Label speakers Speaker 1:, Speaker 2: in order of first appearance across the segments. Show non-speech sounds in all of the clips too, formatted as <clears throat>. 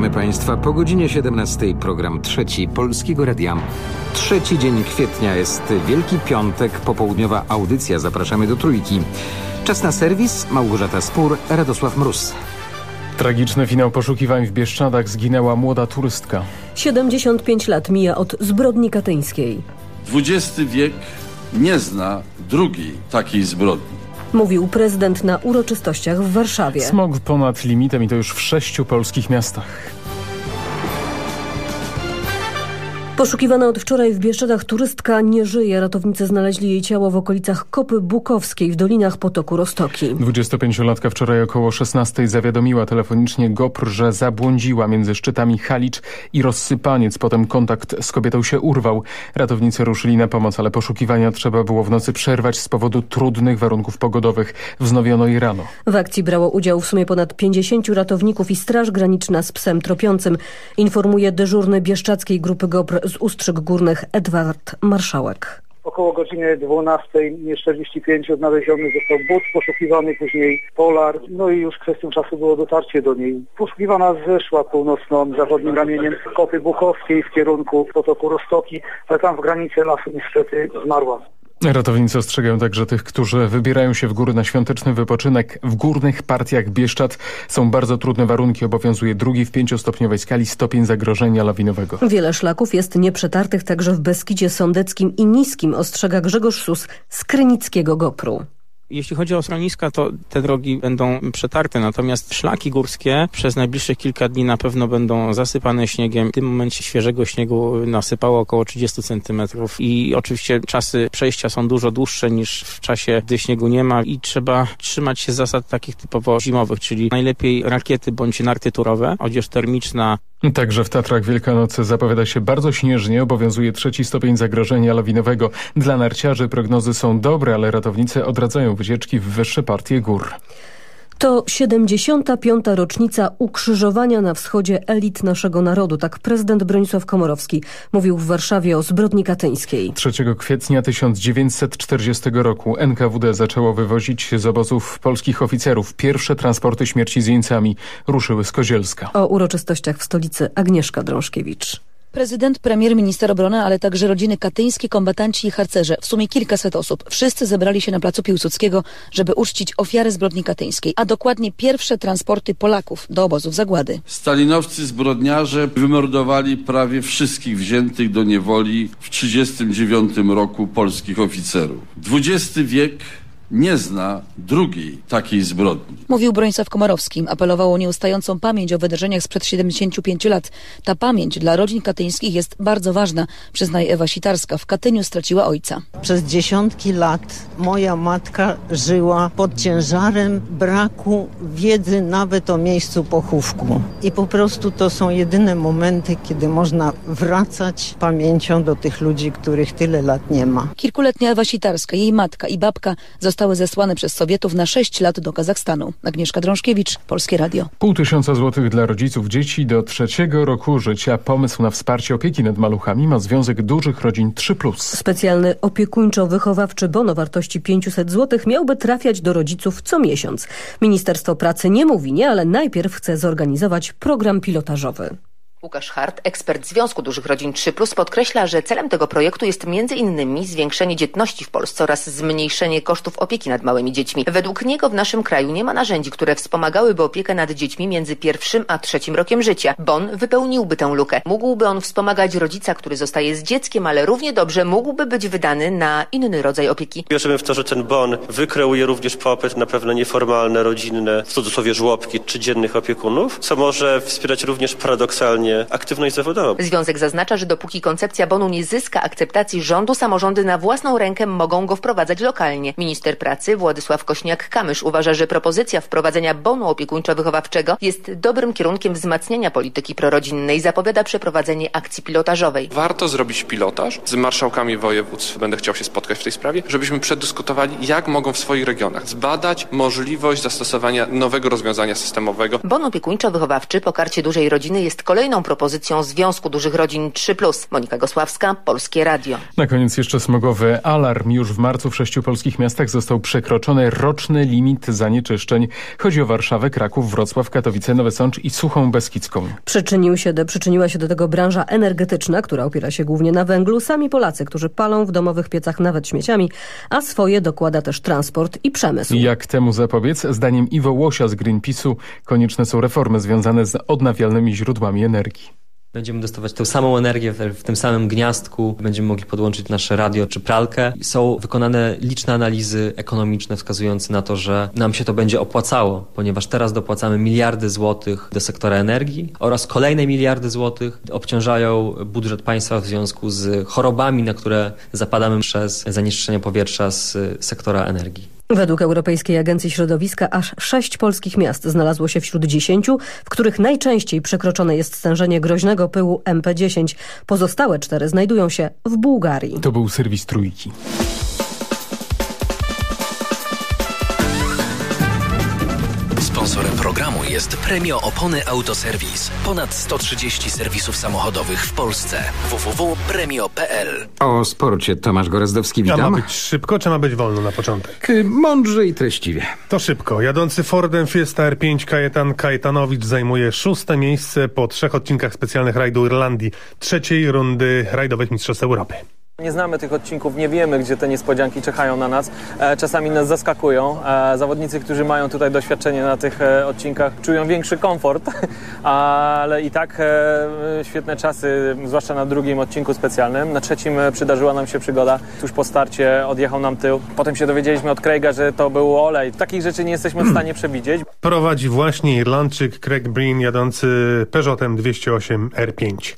Speaker 1: Witamy Państwa po godzinie 17. Program trzeci Polskiego Radia. Trzeci dzień kwietnia jest Wielki Piątek, popołudniowa audycja. Zapraszamy do Trójki. Czas na serwis. Małgorzata Spór, Radosław Mróz.
Speaker 2: Tragiczny finał poszukiwań w Bieszczadach zginęła młoda turystka.
Speaker 3: 75 lat mija od zbrodni katyńskiej.
Speaker 4: XX wiek nie zna drugiej takiej zbrodni.
Speaker 3: Mówił prezydent na uroczystościach w Warszawie.
Speaker 2: Smog ponad limitem i to już w sześciu polskich miastach.
Speaker 3: Poszukiwana od wczoraj w Bieszczadach turystka nie żyje. Ratownicy znaleźli jej ciało w okolicach Kopy Bukowskiej w dolinach potoku Rostoki.
Speaker 2: 25-latka wczoraj około 16 zawiadomiła telefonicznie GOPR, że zabłądziła między szczytami Halicz i Rozsypaniec. Potem kontakt z kobietą się urwał. Ratownicy ruszyli na pomoc, ale poszukiwania trzeba było w nocy przerwać z powodu trudnych warunków pogodowych. Wznowiono je rano.
Speaker 3: W akcji brało udział w sumie ponad 50 ratowników i Straż Graniczna z psem tropiącym. Informuje dyżurny Bieszczadzkiej Grupy GOPR z Ustrzyk Górnych Edward Marszałek.
Speaker 5: Około godziny 12.45 odnaleziony został but, poszukiwany później Polar, no i już kwestią czasu było dotarcie do niej. Poszukiwana zeszła północno-zachodnim ramieniem Kopy Bukowskiej w kierunku potoku Rostoki, ale tam w granicy lasu niestety zmarła.
Speaker 2: Ratownicy ostrzegają także tych, którzy wybierają się w góry na świąteczny wypoczynek. W górnych partiach Bieszczad są bardzo trudne warunki. Obowiązuje drugi w pięciostopniowej skali stopień zagrożenia lawinowego.
Speaker 3: Wiele szlaków jest nieprzetartych także w Beskidzie Sądeckim i Niskim, ostrzega Grzegorz Sus z Krynickiego GoPru.
Speaker 6: Jeśli chodzi o schroniska, to te drogi będą przetarte, natomiast szlaki górskie przez najbliższych kilka dni na pewno będą zasypane śniegiem. W tym momencie świeżego śniegu nasypało około 30 centymetrów i oczywiście czasy przejścia są dużo dłuższe niż w czasie, gdy śniegu nie ma i trzeba trzymać się zasad takich typowo zimowych, czyli najlepiej rakiety bądź narty turowe, odzież termiczna,
Speaker 2: Także w Tatrach Wielkanocy zapowiada się bardzo śnieżnie, obowiązuje trzeci stopień zagrożenia lawinowego. Dla narciarzy prognozy są dobre, ale ratownicy odradzają wycieczki w wyższe partie gór.
Speaker 3: To 75. rocznica ukrzyżowania na wschodzie elit naszego narodu. Tak prezydent Bronisław Komorowski mówił w Warszawie o zbrodni katyńskiej.
Speaker 2: 3 kwietnia 1940 roku NKWD zaczęło wywozić z obozów polskich oficerów. Pierwsze transporty śmierci z jeńcami ruszyły z Kozielska.
Speaker 3: O uroczystościach w stolicy Agnieszka Drążkiewicz.
Speaker 7: Prezydent, premier, minister obrony, ale także rodziny katyńskie, kombatanci i harcerze. W sumie kilkaset osób. Wszyscy zebrali się na placu Piłsudskiego, żeby uczcić ofiary zbrodni katyńskiej, a dokładnie pierwsze transporty Polaków do obozów zagłady.
Speaker 4: Stalinowcy zbrodniarze wymordowali prawie wszystkich wziętych do niewoli w 1939 roku polskich oficerów. XX wiek nie zna drugiej takiej zbrodni.
Speaker 7: Mówił Bronisław Komorowski. Apelował o nieustającą pamięć o wydarzeniach sprzed 75 lat. Ta pamięć dla rodzin katyńskich jest bardzo ważna, przyznaje Ewa Sitarska. W Katyniu straciła ojca.
Speaker 8: Przez dziesiątki lat moja matka żyła pod ciężarem braku wiedzy nawet o miejscu pochówku. I po prostu to są jedyne momenty, kiedy można wracać pamięcią do tych ludzi, których tyle lat nie ma.
Speaker 7: Kilkuletnia Ewa Sitarska, jej matka i babka zostały zesłane przez Sowietów na 6 lat do Kazachstanu. Agnieszka Drążkiewicz, Polskie Radio.
Speaker 2: Pół tysiąca złotych dla rodziców dzieci do trzeciego roku życia. Pomysł na wsparcie opieki nad maluchami ma Związek Dużych Rodzin 3+.
Speaker 3: Specjalny opiekuńczo-wychowawczy bon o wartości 500 zł miałby trafiać do rodziców co miesiąc. Ministerstwo Pracy nie mówi nie, ale najpierw chce zorganizować program pilotażowy.
Speaker 9: Łukasz Hart, ekspert Związku Dużych Rodzin 3+, podkreśla, że celem tego projektu jest innymi zwiększenie dzietności w Polsce oraz zmniejszenie kosztów opieki nad małymi dziećmi. Według niego w naszym kraju nie ma narzędzi, które wspomagałyby opiekę nad dziećmi między pierwszym a trzecim rokiem życia. Bon wypełniłby tę lukę. Mógłby on wspomagać rodzica, który zostaje z dzieckiem, ale równie dobrze mógłby być wydany na inny rodzaj opieki.
Speaker 10: Wierzymy w to, że ten bon wykreuje również popyt na pewne nieformalne, rodzinne, w cudzysłowie żłobki czy dziennych opiekunów, co może wspierać również paradoksalnie aktywność zawodową.
Speaker 9: Związek zaznacza, że dopóki koncepcja bonu nie zyska akceptacji rządu, samorządy na własną rękę mogą go wprowadzać lokalnie. Minister pracy Władysław Kośniak-Kamysz uważa, że propozycja wprowadzenia bonu opiekuńczo-wychowawczego jest dobrym kierunkiem wzmacniania polityki prorodzinnej. Zapowiada przeprowadzenie akcji pilotażowej.
Speaker 11: Warto zrobić pilotaż z marszałkami województw. Będę chciał się spotkać w tej sprawie, żebyśmy przedyskutowali, jak mogą w swoich regionach zbadać możliwość zastosowania nowego rozwiązania systemowego.
Speaker 9: Bon opiekuńczo-wychowawczy po karcie dużej rodziny jest kolejną propozycją Związku Dużych Rodzin 3+. Monika Gosławska, Polskie Radio.
Speaker 2: Na koniec jeszcze smogowy alarm. Już w marcu w sześciu polskich miastach został przekroczony roczny limit zanieczyszczeń. Chodzi o Warszawę, Kraków, Wrocław, Katowice, Nowy Sącz i Suchą Beskidzką.
Speaker 3: Przyczynił się do, przyczyniła się do tego branża energetyczna, która opiera się głównie na węglu. Sami Polacy, którzy palą w domowych piecach nawet śmieciami, a swoje dokłada też transport i przemysł.
Speaker 2: Jak temu zapobiec? Zdaniem Iwo Łosia z Greenpeace'u konieczne są reformy związane z odnawialnymi źródłami energii.
Speaker 12: Będziemy dostawać tę samą energię w tym samym gniazdku, będziemy mogli podłączyć nasze radio czy pralkę. Są wykonane liczne analizy ekonomiczne wskazujące na to, że nam się to będzie opłacało, ponieważ teraz dopłacamy miliardy złotych do sektora energii oraz kolejne miliardy złotych obciążają budżet państwa w związku z chorobami, na które zapadamy przez zanieczyszczenie powietrza z sektora energii.
Speaker 3: Według Europejskiej Agencji Środowiska aż sześć polskich miast znalazło się wśród dziesięciu, w których najczęściej przekroczone jest stężenie groźnego pyłu MP10. Pozostałe cztery znajdują się w Bułgarii.
Speaker 2: To był serwis Trójki.
Speaker 13: Jest Premio Opony Autoserwis. Ponad 130 serwisów samochodowych w Polsce. www.premio.pl
Speaker 1: O sporcie Tomasz Gorazdowski, witam.
Speaker 14: A ma być szybko, czy ma być wolno na początek?
Speaker 1: Mądrze i treściwie.
Speaker 14: To szybko. Jadący Fordem Fiesta R5 Kajetan Kajetanowicz zajmuje szóste miejsce po trzech odcinkach specjalnych rajdu Irlandii, trzeciej rundy rajdowych Mistrzostw Europy.
Speaker 15: Nie znamy tych odcinków, nie wiemy, gdzie te niespodzianki czekają na nas. E, czasami nas zaskakują. E, zawodnicy, którzy mają tutaj doświadczenie na tych e, odcinkach, czują większy komfort, <laughs> ale i tak świetne czasy, zwłaszcza na drugim odcinku specjalnym. Na trzecim przydarzyła nam się przygoda. Tuż po starcie odjechał nam tył. Potem się dowiedzieliśmy od Craiga, że to był olej. Takich rzeczy nie jesteśmy w stanie przewidzieć.
Speaker 14: Prowadzi właśnie Irlandczyk Craig Breen jadący Peugeotem 208 R5.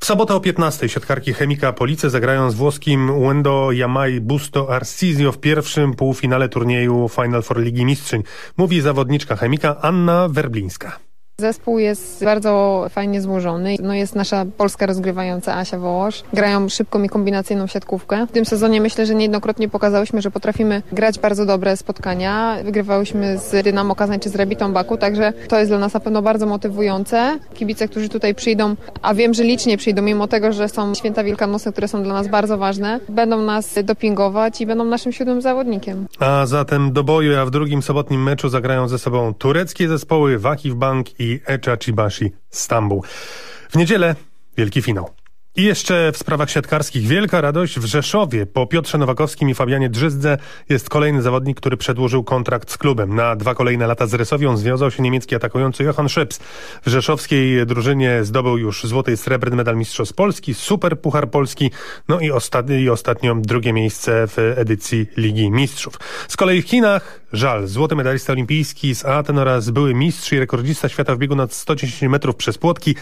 Speaker 14: W sobotę o 15 siatkarki Chemika Police zagrają z włoskim Wendo Yamai Busto Arsizio w pierwszym półfinale turnieju Final Four Ligi Mistrzyń. Mówi zawodniczka Chemika Anna Werblińska.
Speaker 16: Zespół jest bardzo fajnie złożony. No jest nasza polska rozgrywająca Asia Wołosz. Grają szybką i kombinacyjną siatkówkę. W tym sezonie myślę, że niejednokrotnie pokazałyśmy, że potrafimy grać bardzo dobre spotkania. Wygrywałyśmy z Dynamo Kazań czy z Rabitą Baku, także to jest dla nas na pewno bardzo motywujące. Kibice, którzy tutaj przyjdą, a wiem, że licznie przyjdą, mimo tego, że są święta wielkanocne, które są dla nas bardzo ważne, będą nas dopingować i będą naszym siódmym zawodnikiem.
Speaker 14: A zatem do boju, a w drugim sobotnim meczu zagrają ze sobą tureckie zespoły Wakiw Bank i i Echa Chibashi Stambuł. W niedzielę wielki finał. I jeszcze w sprawach siatkarskich wielka radość w Rzeszowie. Po Piotrze Nowakowskim i Fabianie Drzyzdze jest kolejny zawodnik, który przedłużył kontrakt z klubem. Na dwa kolejne lata z Rysowią związał się niemiecki atakujący Johann Szyps. W rzeszowskiej drużynie zdobył już złoty i srebrny medal Mistrzostw Polski, Super Puchar Polski, no i, ostatni, i ostatnio drugie miejsce w edycji Ligi Mistrzów. Z kolei w Chinach żal. Złoty medalista olimpijski z Aten oraz były mistrz i rekordzista świata w biegu nad 110 metrów przez płotki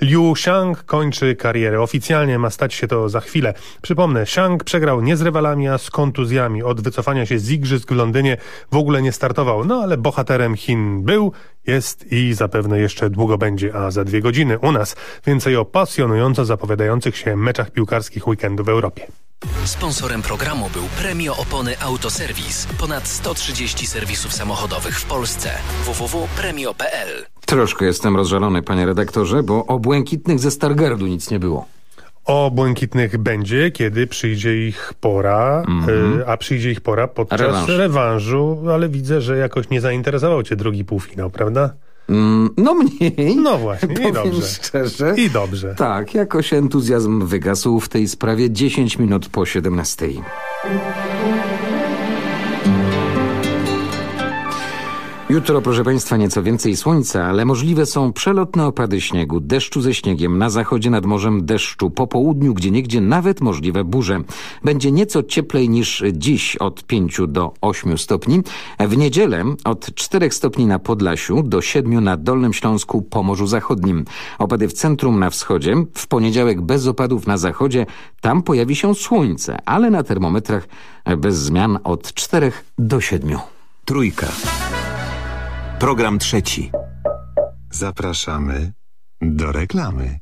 Speaker 14: Liu Xiang kończy karierę Oficjalnie ma stać się to za chwilę. Przypomnę, Shang przegrał nie z rywalami, a z kontuzjami. Od wycofania się z igrzysk w Londynie w ogóle nie startował. No ale bohaterem Chin był, jest i zapewne jeszcze długo będzie, a za dwie godziny u nas więcej o pasjonująco zapowiadających się meczach piłkarskich weekendu w Europie.
Speaker 13: Sponsorem programu był Premio Opony Autoserwis. Ponad 130 serwisów samochodowych w Polsce. www.premio.pl
Speaker 1: Troszkę jestem rozżalony, panie redaktorze, bo o błękitnych ze Stargardu nic nie było.
Speaker 14: O błękitnych będzie, kiedy przyjdzie ich pora, mm -hmm. a przyjdzie ich pora podczas Rewanż. rewanżu, ale widzę, że jakoś nie zainteresował cię drugi półfinał, prawda?
Speaker 1: Mm, no mniej.
Speaker 14: No właśnie, i dobrze.
Speaker 1: szczerze.
Speaker 14: I dobrze.
Speaker 1: Tak, jakoś entuzjazm wygasł w tej sprawie 10 minut po 17. Jutro, proszę Państwa, nieco więcej słońca, ale możliwe są przelotne opady śniegu, deszczu ze śniegiem, na zachodzie nad morzem deszczu, po południu gdzieniegdzie nawet możliwe burze. Będzie nieco cieplej niż dziś, od 5 do 8 stopni. W niedzielę od 4 stopni na Podlasiu do 7 na Dolnym Śląsku, Pomorzu Zachodnim. Opady w centrum na wschodzie, w poniedziałek bez opadów na zachodzie, tam pojawi się słońce, ale na termometrach bez zmian od 4 do 7.
Speaker 17: Trójka. Program trzeci. Zapraszamy do reklamy.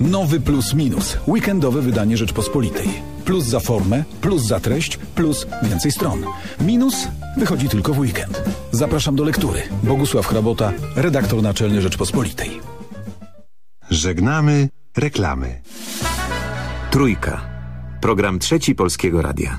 Speaker 18: Nowy Plus Minus. Weekendowe wydanie Rzeczpospolitej. Plus za formę, plus za treść, plus więcej stron. Minus wychodzi tylko w weekend. Zapraszam do lektury. Bogusław Hrabota, redaktor naczelny Rzeczpospolitej.
Speaker 17: Żegnamy reklamy.
Speaker 13: Trójka. Program trzeci Polskiego Radia.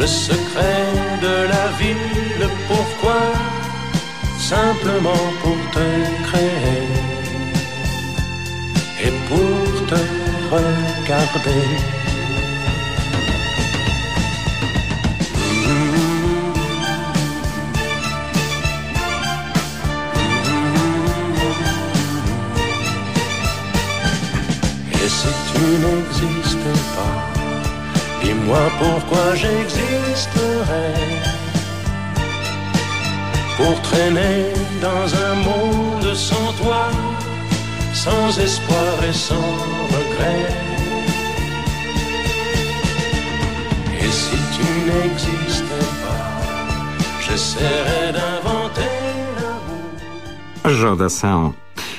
Speaker 19: Le secret de la vie, le pourquoi, simplement pour te créer et pour te regarder? Et si tu n'existais pas, dis-moi pourquoi j'existerais. Pour traîner dans un monde sans toi, sans espoir et sans regret? Et si tu n'existais pas, j'essaierais d'inventer
Speaker 1: Jodassin.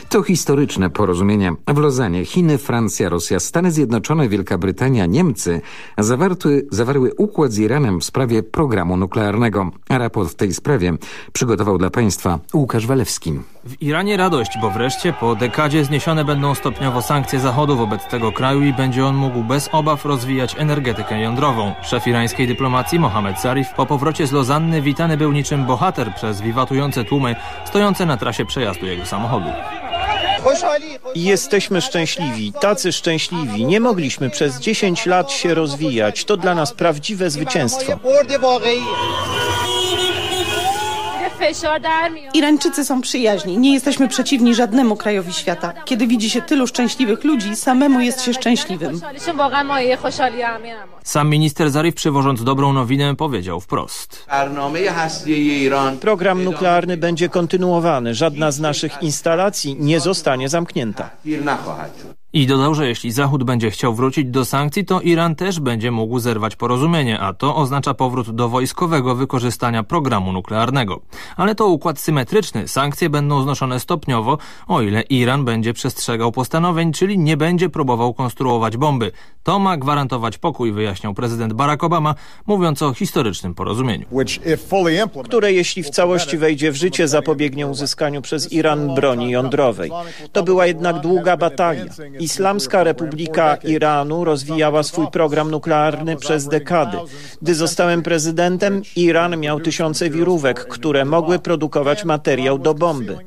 Speaker 1: To historyczne porozumienie w Lozanie. Chiny, Francja, Rosja, Stany Zjednoczone, Wielka Brytania, Niemcy zawarły, zawarły układ z Iranem w sprawie programu nuklearnego. Raport w tej sprawie przygotował dla Państwa Łukasz Walewski.
Speaker 20: W Iranie radość, bo wreszcie po dekadzie zniesione będą stopniowo sankcje Zachodu wobec tego kraju i będzie on mógł bez obaw rozwijać energetykę jądrową. Szef irańskiej dyplomacji Mohamed Zarif po powrocie z Lozanny witany był niczym bohater przez wiwatujące tłumy stojące na trasie przejazdu jego samochodu.
Speaker 21: Jesteśmy szczęśliwi, tacy szczęśliwi. Nie mogliśmy przez 10 lat się rozwijać. To dla nas prawdziwe zwycięstwo.
Speaker 22: Irańczycy są przyjaźni. Nie jesteśmy przeciwni żadnemu krajowi świata. Kiedy widzi się tylu szczęśliwych ludzi, samemu jest się szczęśliwym.
Speaker 20: Sam minister Zarif przywożąc dobrą nowinę powiedział wprost.
Speaker 21: Program nuklearny będzie kontynuowany. Żadna z naszych instalacji nie zostanie zamknięta.
Speaker 20: I dodał, że jeśli Zachód będzie chciał wrócić do sankcji, to Iran też będzie mógł zerwać porozumienie, a to oznacza powrót do wojskowego wykorzystania programu nuklearnego. Ale to układ symetryczny. Sankcje będą znoszone stopniowo, o ile Iran będzie przestrzegał postanowień, czyli nie będzie próbował konstruować bomby. To ma gwarantować pokój, wyjaśniał prezydent Barack Obama, mówiąc o historycznym porozumieniu.
Speaker 21: które jeśli w całości wejdzie w życie zapobiegnie uzyskaniu przez Iran broni jądrowej. To była jednak długa batalia. Islamska Republika Iranu rozwijała swój program nuklearny przez dekady. Gdy zostałem prezydentem, Iran miał tysiące wirówek, które mogły produkować materiał do bomby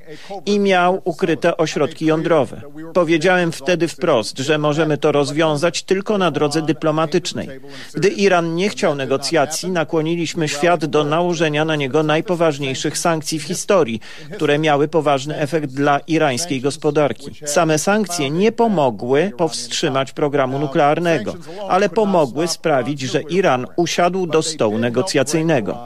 Speaker 21: i miał ukryte ośrodki jądrowe. Powiedziałem wtedy wprost, że możemy to rozwiązać tylko na drodze dyplomatycznej. Gdy Iran nie chciał negocjacji, nakłoniliśmy świat do nałożenia na niego najpoważniejszych sankcji w historii, które miały poważny efekt dla irańskiej gospodarki. Same sankcje nie pomogły powstrzymać programu nuklearnego, ale pomogły sprawić, że Iran usiadł do stołu negocjacyjnego.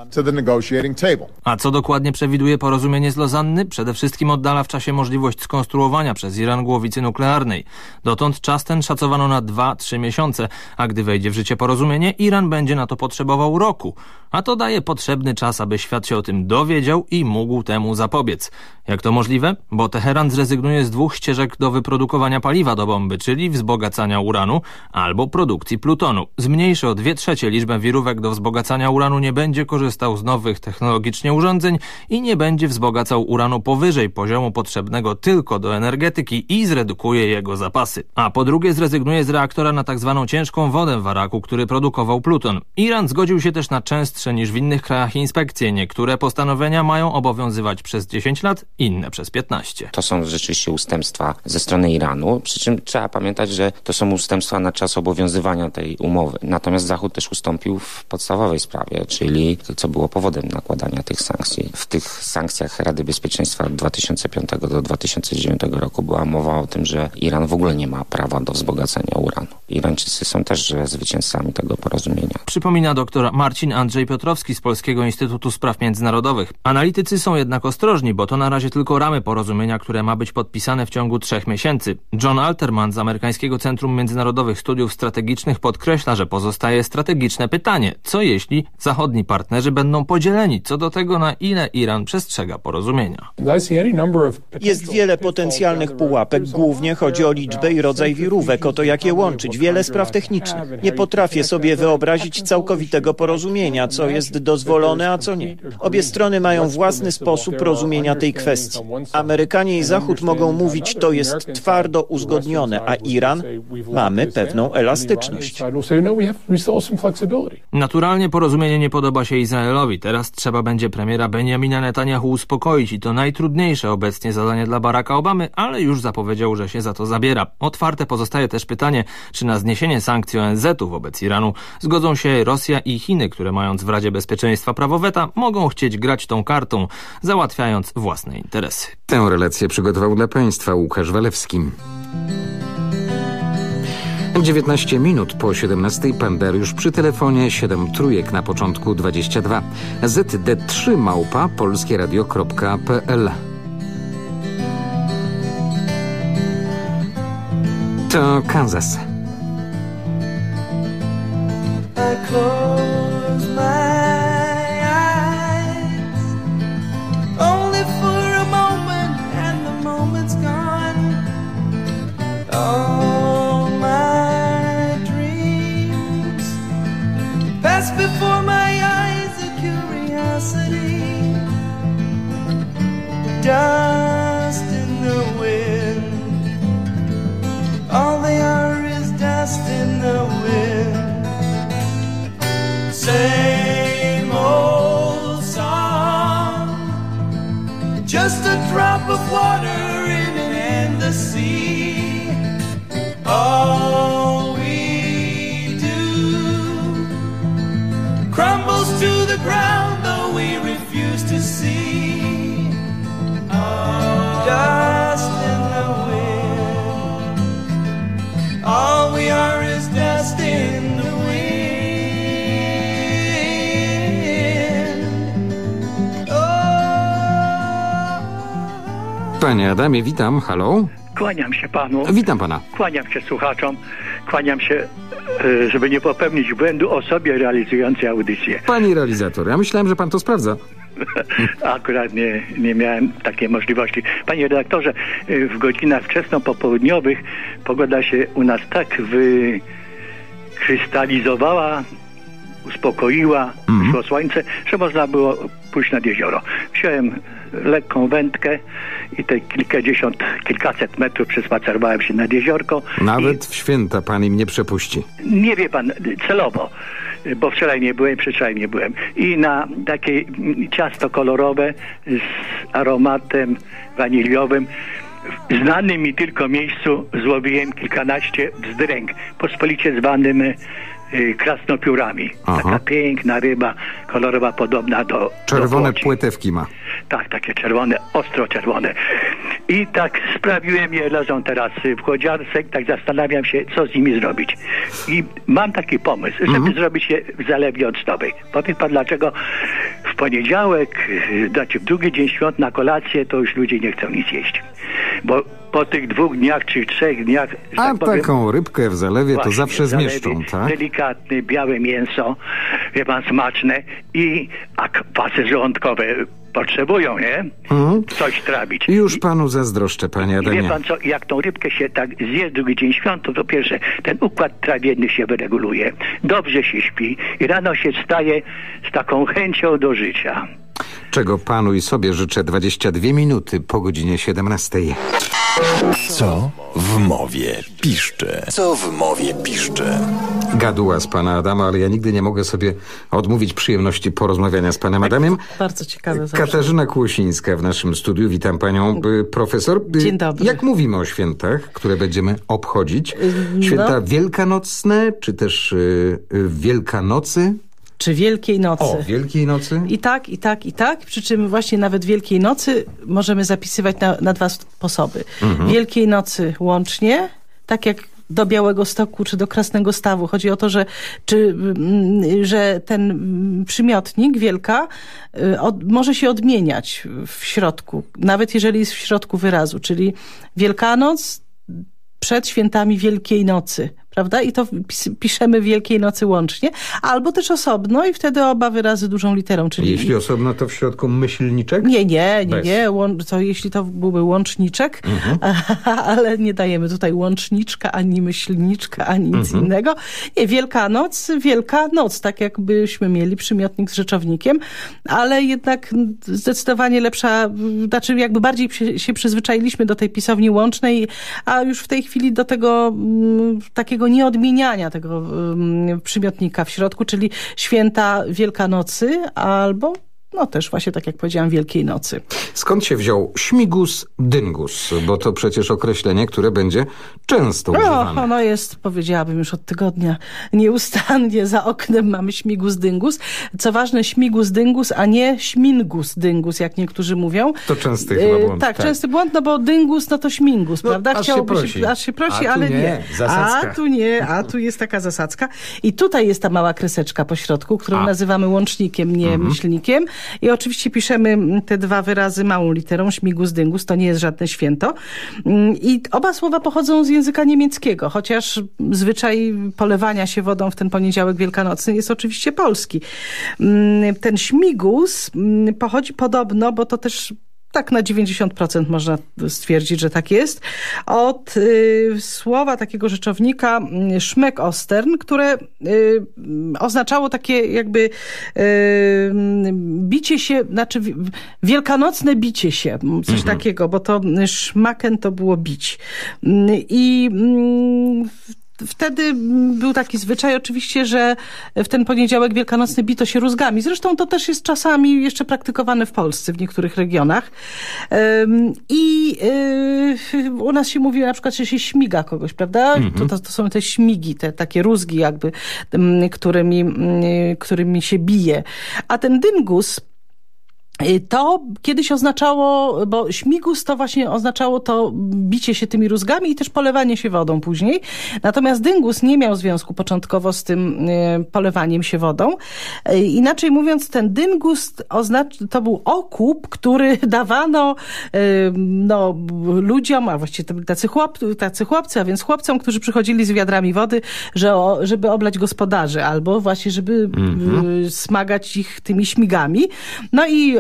Speaker 20: A co dokładnie przewiduje porozumienie z Lozanny? Przede wszystkim oddala w czasie możliwość skonstruowania przez Iran głowicy nuklearnej. Dotąd czas ten szacowano na 2-3 miesiące, a gdy wejdzie w życie porozumienie, Iran będzie na to potrzebował roku. A to daje potrzebny czas, aby świat się o tym dowiedział i mógł temu zapobiec. Jak to możliwe? Bo Teheran zrezygnuje z dwóch ścieżek do wyprodukowania paliwa do bomby, czyli wzbogacania uranu albo produkcji plutonu. Zmniejszy o dwie trzecie liczbę wirówek do wzbogacania uranu, nie będzie korzystał z nowych technologicznie urządzeń i nie będzie wzbogacał uranu powyżej poziomu potrzebnego tylko do energetyki i zredukuje jego zapasy. A po drugie zrezygnuje z reaktora na tak zwaną ciężką wodę w Araku, który produkował pluton. Iran zgodził się też na częstsze niż w innych krajach inspekcje. Niektóre postanowienia mają obowiązywać przez 10 lat, inne przez 15.
Speaker 23: To są rzeczywiście ustępstwa ze strony Iranu, przy czym trzeba pamiętać, że to są ustępstwa na czas obowiązywania tej umowy. Natomiast Zachód też ustąpił w podstawowej sprawie, czyli co było powodem nakładania tych sankcji. W tych sankcjach Rady Bezpieczeństwa od 2005 do 2009 roku była mowa o tym, że Iran w ogóle nie ma prawa do wzbogacenia uranu. Irańczycy są też zwycięzcami tego porozumienia.
Speaker 20: Przypomina doktor Marcin Andrzej Piotrowski z Polskiego Instytutu Spraw Międzynarodowych. Analitycy są jednak ostrożni, bo to na razie tylko ramy porozumienia, które ma być podpisane w ciągu trzech miesięcy. John Alterman z Amerykańskiego Centrum Międzynarodowych Studiów Strategicznych podkreśla, że pozostaje strategiczne pytanie, co jeśli zachodni partnerzy będą podzieleni co do tego, na ile Iran przestrzega porozumienia.
Speaker 21: Jest wiele potencjalnych pułapek, głównie chodzi o liczbę i rodzaj wirówek, o to jak je łączyć, wiele spraw technicznych. Nie potrafię sobie wyobrazić całkowitego porozumienia, co jest dozwolone, a co nie. Obie strony mają własny sposób rozumienia tej kwestii. Amerykanie i Zachód mogą mówić, to jest twardo uzgodnione, a Iran mamy pewną elastyczność.
Speaker 20: Naturalnie porozumienie nie podoba się Izraelowi. Teraz trzeba będzie premiera Benjamina Netanyahu uspokoić i to najtrudniejsze obecnie zadanie dla Baracka Obamy, ale już zapowiedział, że się za to zabiera. Otwarte pozostaje też pytanie, czy na zniesienie sankcji ONZ-u wobec Iranu zgodzą się Rosja i Chiny, które mając w Radzie Bezpieczeństwa prawo weta, mogą chcieć grać tą kartą, załatwiając własne interesy.
Speaker 1: Tę relację przygotował dla Państwa Łukasz Walewski. 19 minut po 17 pan Dariusz przy telefonie 7 trójek na początku 22 ZD3 małpa polskieradio.pl To Kansas.
Speaker 24: I close my dust in the wind. All they are is dust in the wind. Same old song, just a drop of water
Speaker 1: Panie Adamie, witam. Halo?
Speaker 25: Kłaniam się panu.
Speaker 1: Witam pana.
Speaker 25: Kłaniam się słuchaczom. Kłaniam się, e, żeby nie popełnić błędu osobie realizującej audycję.
Speaker 1: Pani realizator, ja myślałem, że pan to sprawdza. <laughs>
Speaker 25: Akurat nie, nie miałem takiej możliwości. Panie redaktorze, e, w godzinach wczesno-popołudniowych pogoda się u nas tak wykrystalizowała, uspokoiła, wyszło słońce, że można było pójść nad jezioro. Wziąłem lekką wędkę i te kilkadziesiąt, kilkaset metrów przespacerowałem się nad jeziorko.
Speaker 1: Nawet w święta pan im nie przepuści.
Speaker 25: Nie wie pan, celowo, bo wczoraj nie byłem, przedwczoraj nie byłem. I na takie ciasto kolorowe z aromatem waniliowym w znanym mi tylko miejscu złowiłem kilkanaście wzdręg, pospolicie zwanym krasnopiórami.
Speaker 1: Aha.
Speaker 25: Taka piękna ryba, kolorowa, podobna do
Speaker 1: Czerwone
Speaker 25: do płoci.
Speaker 1: płetewki ma.
Speaker 25: Tak, takie czerwone, ostro czerwone. I tak sprawiłem je, leżą teraz w chłodziarce tak zastanawiam się, co z nimi zrobić. I mam taki pomysł, żeby zrobić je w zalewie octowej. Powie pan dlaczego w poniedziałek, y, znaczy w drugi dzień świąt na kolację, to już ludzie nie chcą nic jeść. Bo po tych dwóch dniach czy trzech dniach,
Speaker 1: A
Speaker 25: tak powiem,
Speaker 1: taką rybkę w zalewie to
Speaker 25: Właśnie,
Speaker 1: zawsze
Speaker 25: w zalewie
Speaker 1: zmieszczą, tak?
Speaker 25: Delikatne, białe mięso, wie pan, smaczne i a k- pasy żołądkowe potrzebują, nie?
Speaker 1: Mhm.
Speaker 25: Coś trawić.
Speaker 1: I już panu zazdroszczę, panie
Speaker 25: I wie
Speaker 1: Adamie.
Speaker 25: pan co, jak tą rybkę się tak zje drugi dzień świąt, to po pierwsze ten układ trawienny się wyreguluje, dobrze się śpi i rano się wstaje z taką chęcią do życia.
Speaker 1: Czego panu i sobie życzę 22 minuty po godzinie 17.
Speaker 17: Co w mowie piszcze? Co w mowie piszcze?
Speaker 1: Gaduła z pana Adama, ale ja nigdy nie mogę sobie odmówić przyjemności porozmawiania z panem Adamiem.
Speaker 26: Bardzo ciekawe zawsze.
Speaker 1: Katarzyna Kłosińska w naszym studiu. Witam panią y, profesor. Y,
Speaker 26: Dzień dobry.
Speaker 1: Jak mówimy o świętach, które będziemy obchodzić? Święta
Speaker 26: no.
Speaker 1: wielkanocne, czy też y, y, Wielkanocy?
Speaker 26: Czy Wielkiej Nocy.
Speaker 1: O, Wielkiej Nocy?
Speaker 26: I tak, i tak, i tak. Przy czym właśnie nawet Wielkiej Nocy możemy zapisywać na, na dwa sposoby.
Speaker 1: Mhm.
Speaker 26: Wielkiej Nocy łącznie, tak jak do Białego Stoku czy do Krasnego Stawu. Chodzi o to, że, czy, mm, że ten mm, przymiotnik wielka y, od, może się odmieniać w środku, nawet jeżeli jest w środku wyrazu, czyli Wielkanoc przed świętami Wielkiej Nocy, prawda? I to pis- piszemy Wielkiej Nocy łącznie, albo też osobno i wtedy oba wyrazy dużą literą, czyli...
Speaker 1: Jeśli osobno, to w środku myślniczek?
Speaker 26: Nie, nie, nie, nie. To jeśli to byłby łączniczek, <laughs> ale nie dajemy tutaj łączniczka, ani myślniczka, ani nic
Speaker 1: Mhm.
Speaker 26: innego. Nie, Wielkanoc, Wielka Noc, tak jakbyśmy mieli przymiotnik z rzeczownikiem, ale jednak zdecydowanie lepsza, znaczy jakby bardziej się, się przyzwyczailiśmy do tej pisowni łącznej, a już w tej chwili do tego mm, takiego nieodmieniania tego przymiotnika w środku, czyli święta Wielkanocy albo no też właśnie tak jak powiedziałam Wielkiej Nocy.
Speaker 1: Skąd się wziął śmigus dyngus? Bo to przecież określenie, które będzie często
Speaker 26: No,
Speaker 1: używane.
Speaker 26: ono jest, powiedziałabym już od tygodnia, nieustannie za oknem mamy śmigus dyngus. Co ważne, śmigus dyngus, a nie śmingus dyngus, jak niektórzy mówią.
Speaker 1: To częsty chyba
Speaker 26: E,
Speaker 1: błąd.
Speaker 26: Tak, częsty błąd, no bo dyngus no to śmingus, prawda?
Speaker 1: aż się
Speaker 26: Chciałoby
Speaker 1: prosi.
Speaker 26: aż się prosi, ale
Speaker 1: nie,
Speaker 26: nie.
Speaker 1: zasadzka.
Speaker 26: A tu nie, a tu jest taka zasadzka. I tutaj jest ta mała kreseczka po środku, którą
Speaker 1: A.
Speaker 26: nazywamy łącznikiem, nie
Speaker 1: Mhm.
Speaker 26: myślnikiem. I oczywiście piszemy te dwa wyrazy małą literą, śmigus dyngus, to nie jest żadne święto. Mm, I oba słowa pochodzą z języka niemieckiego, chociaż zwyczaj polewania się wodą w ten poniedziałek wielkanocny jest oczywiście polski. Mm, Ten śmigus mm, pochodzi podobno, bo to też tak na 90% można stwierdzić, że tak jest. Od y, słowa takiego rzeczownika y, szmek ostern, które y, oznaczało takie jakby y, bicie się, znaczy wi- wielkanocne bicie się, coś takiego, bo to y, szmaken to było bić. Y, I mm, Wtedy był taki zwyczaj oczywiście, że w ten poniedziałek wielkanocny bito się rózgami. Zresztą to też jest czasami jeszcze praktykowane w Polsce, w niektórych regionach. I y, u nas się mówi na przykład, że się śmiga kogoś, prawda? To, to, są te śmigi, te takie rózgi jakby, ym, którymi, y, którymi się bije. A ten dyngus To kiedyś oznaczało, bo śmigus to właśnie oznaczało to bicie się tymi rózgami i też polewanie się wodą później. Natomiast dyngus nie miał związku początkowo z tym y, polewaniem się wodą. Y, Inaczej mówiąc, ten dyngus to był okup, który <laughs> dawano y, no, ludziom, a właściwie tacy, chłop, tacy chłopcy, a więc chłopcom, którzy przychodzili z wiadrami wody, że o, żeby oblać gospodarzy, albo właśnie, żeby
Speaker 1: Mhm.
Speaker 26: y, smagać ich tymi śmigami. No i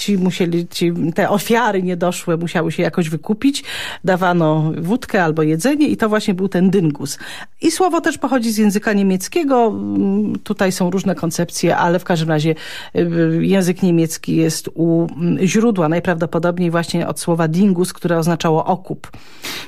Speaker 26: ci musieli, ci, te ofiary niedoszłe musiały się jakoś wykupić. Dawano wódkę albo jedzenie i to właśnie był ten dyngus. I słowo też pochodzi z języka niemieckiego. Mm, Tutaj są różne koncepcje, ale w każdym razie y, język niemiecki jest u mm, źródła najprawdopodobniej właśnie od słowa dingus, które oznaczało okup.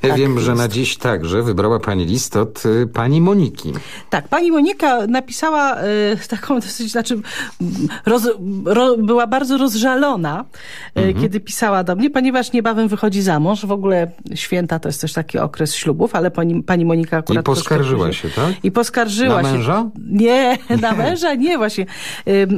Speaker 1: Ja wiem, że na dziś także wybrała pani list od y, pani Moniki.
Speaker 26: Tak, pani Monika napisała y, taką dosyć, znaczy mm, roz, ro, była bardzo rozżalona, y,
Speaker 1: Mhm.
Speaker 26: kiedy pisała do mnie, ponieważ niebawem wychodzi za mąż. W ogóle święta to jest też taki okres ślubów, ale pani, pani Monika akurat...
Speaker 1: I poskarżyła się, tak?
Speaker 26: I poskarżyła
Speaker 1: Na
Speaker 26: się.
Speaker 1: męża?
Speaker 26: Nie, <laughs> na męża nie właśnie.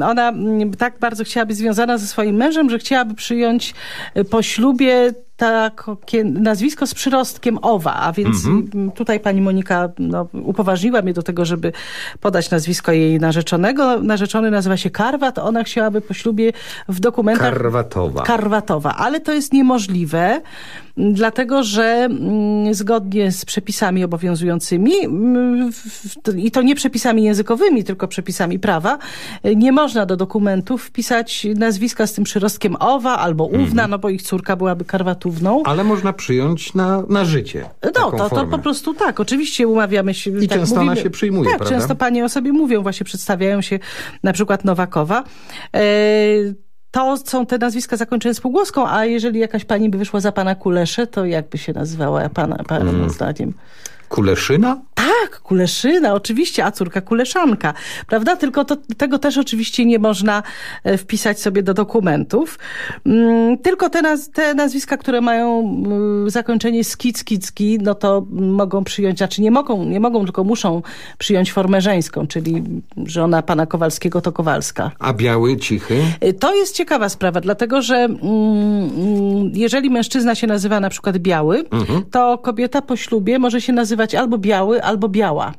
Speaker 26: Ona mm, tak bardzo chciała być związana ze swoim mężem, że chciałaby przyjąć y, po ślubie takie nazwisko z przyrostkiem Owa, a więc mm, tutaj pani Monika no, upoważniła mnie do tego, żeby podać nazwisko jej narzeczonego. Narzeczony nazywa się Karwat, ona chciałaby po ślubie w dokumentach...
Speaker 1: Karwatowa.
Speaker 26: Karwatowa, ale to jest niemożliwe, dlatego że mm, zgodnie z przepisami obowiązującymi mm, i to nie przepisami językowymi, tylko przepisami prawa, y, nie można do dokumentów wpisać nazwiska z tym przyrostkiem Owa albo Ówna,
Speaker 1: Mhm.
Speaker 26: no bo ich córka byłaby Karwatówną.
Speaker 1: Ale można przyjąć na, na życie.
Speaker 26: No, to, to po prostu tak. Oczywiście umawiamy się.
Speaker 1: I
Speaker 26: tak,
Speaker 1: często ona się przyjmuje,
Speaker 26: Tak,
Speaker 1: prawda?
Speaker 26: często panie o sobie mówią, właśnie przedstawiają się na przykład Nowakowa. E, to są te nazwiska zakończone spółgłoską, a jeżeli jakaś pani by wyszła za pana Kuleszę, to jakby się nazywała pana, pana
Speaker 1: Mm.
Speaker 26: zdaniem?
Speaker 1: Kuleszyna?
Speaker 26: Tak, Kuleszyna, oczywiście, a córka Kuleszanka, prawda? Tylko to, tego też oczywiście nie można e, wpisać sobie do dokumentów. Mm, Tylko te, naz te nazwiska, które mają mm, zakończenie skic, kicki, no to mogą przyjąć, znaczy nie mogą, nie mogą, tylko muszą przyjąć formę żeńską, czyli żona pana Kowalskiego to Kowalska.
Speaker 1: A biały, cichy?
Speaker 26: Y, To jest ciekawa sprawa, dlatego że mm, jeżeli mężczyzna się nazywa na przykład biały,
Speaker 1: Mhm.
Speaker 26: to kobieta po ślubie może się nazywać albo biały, albo biała.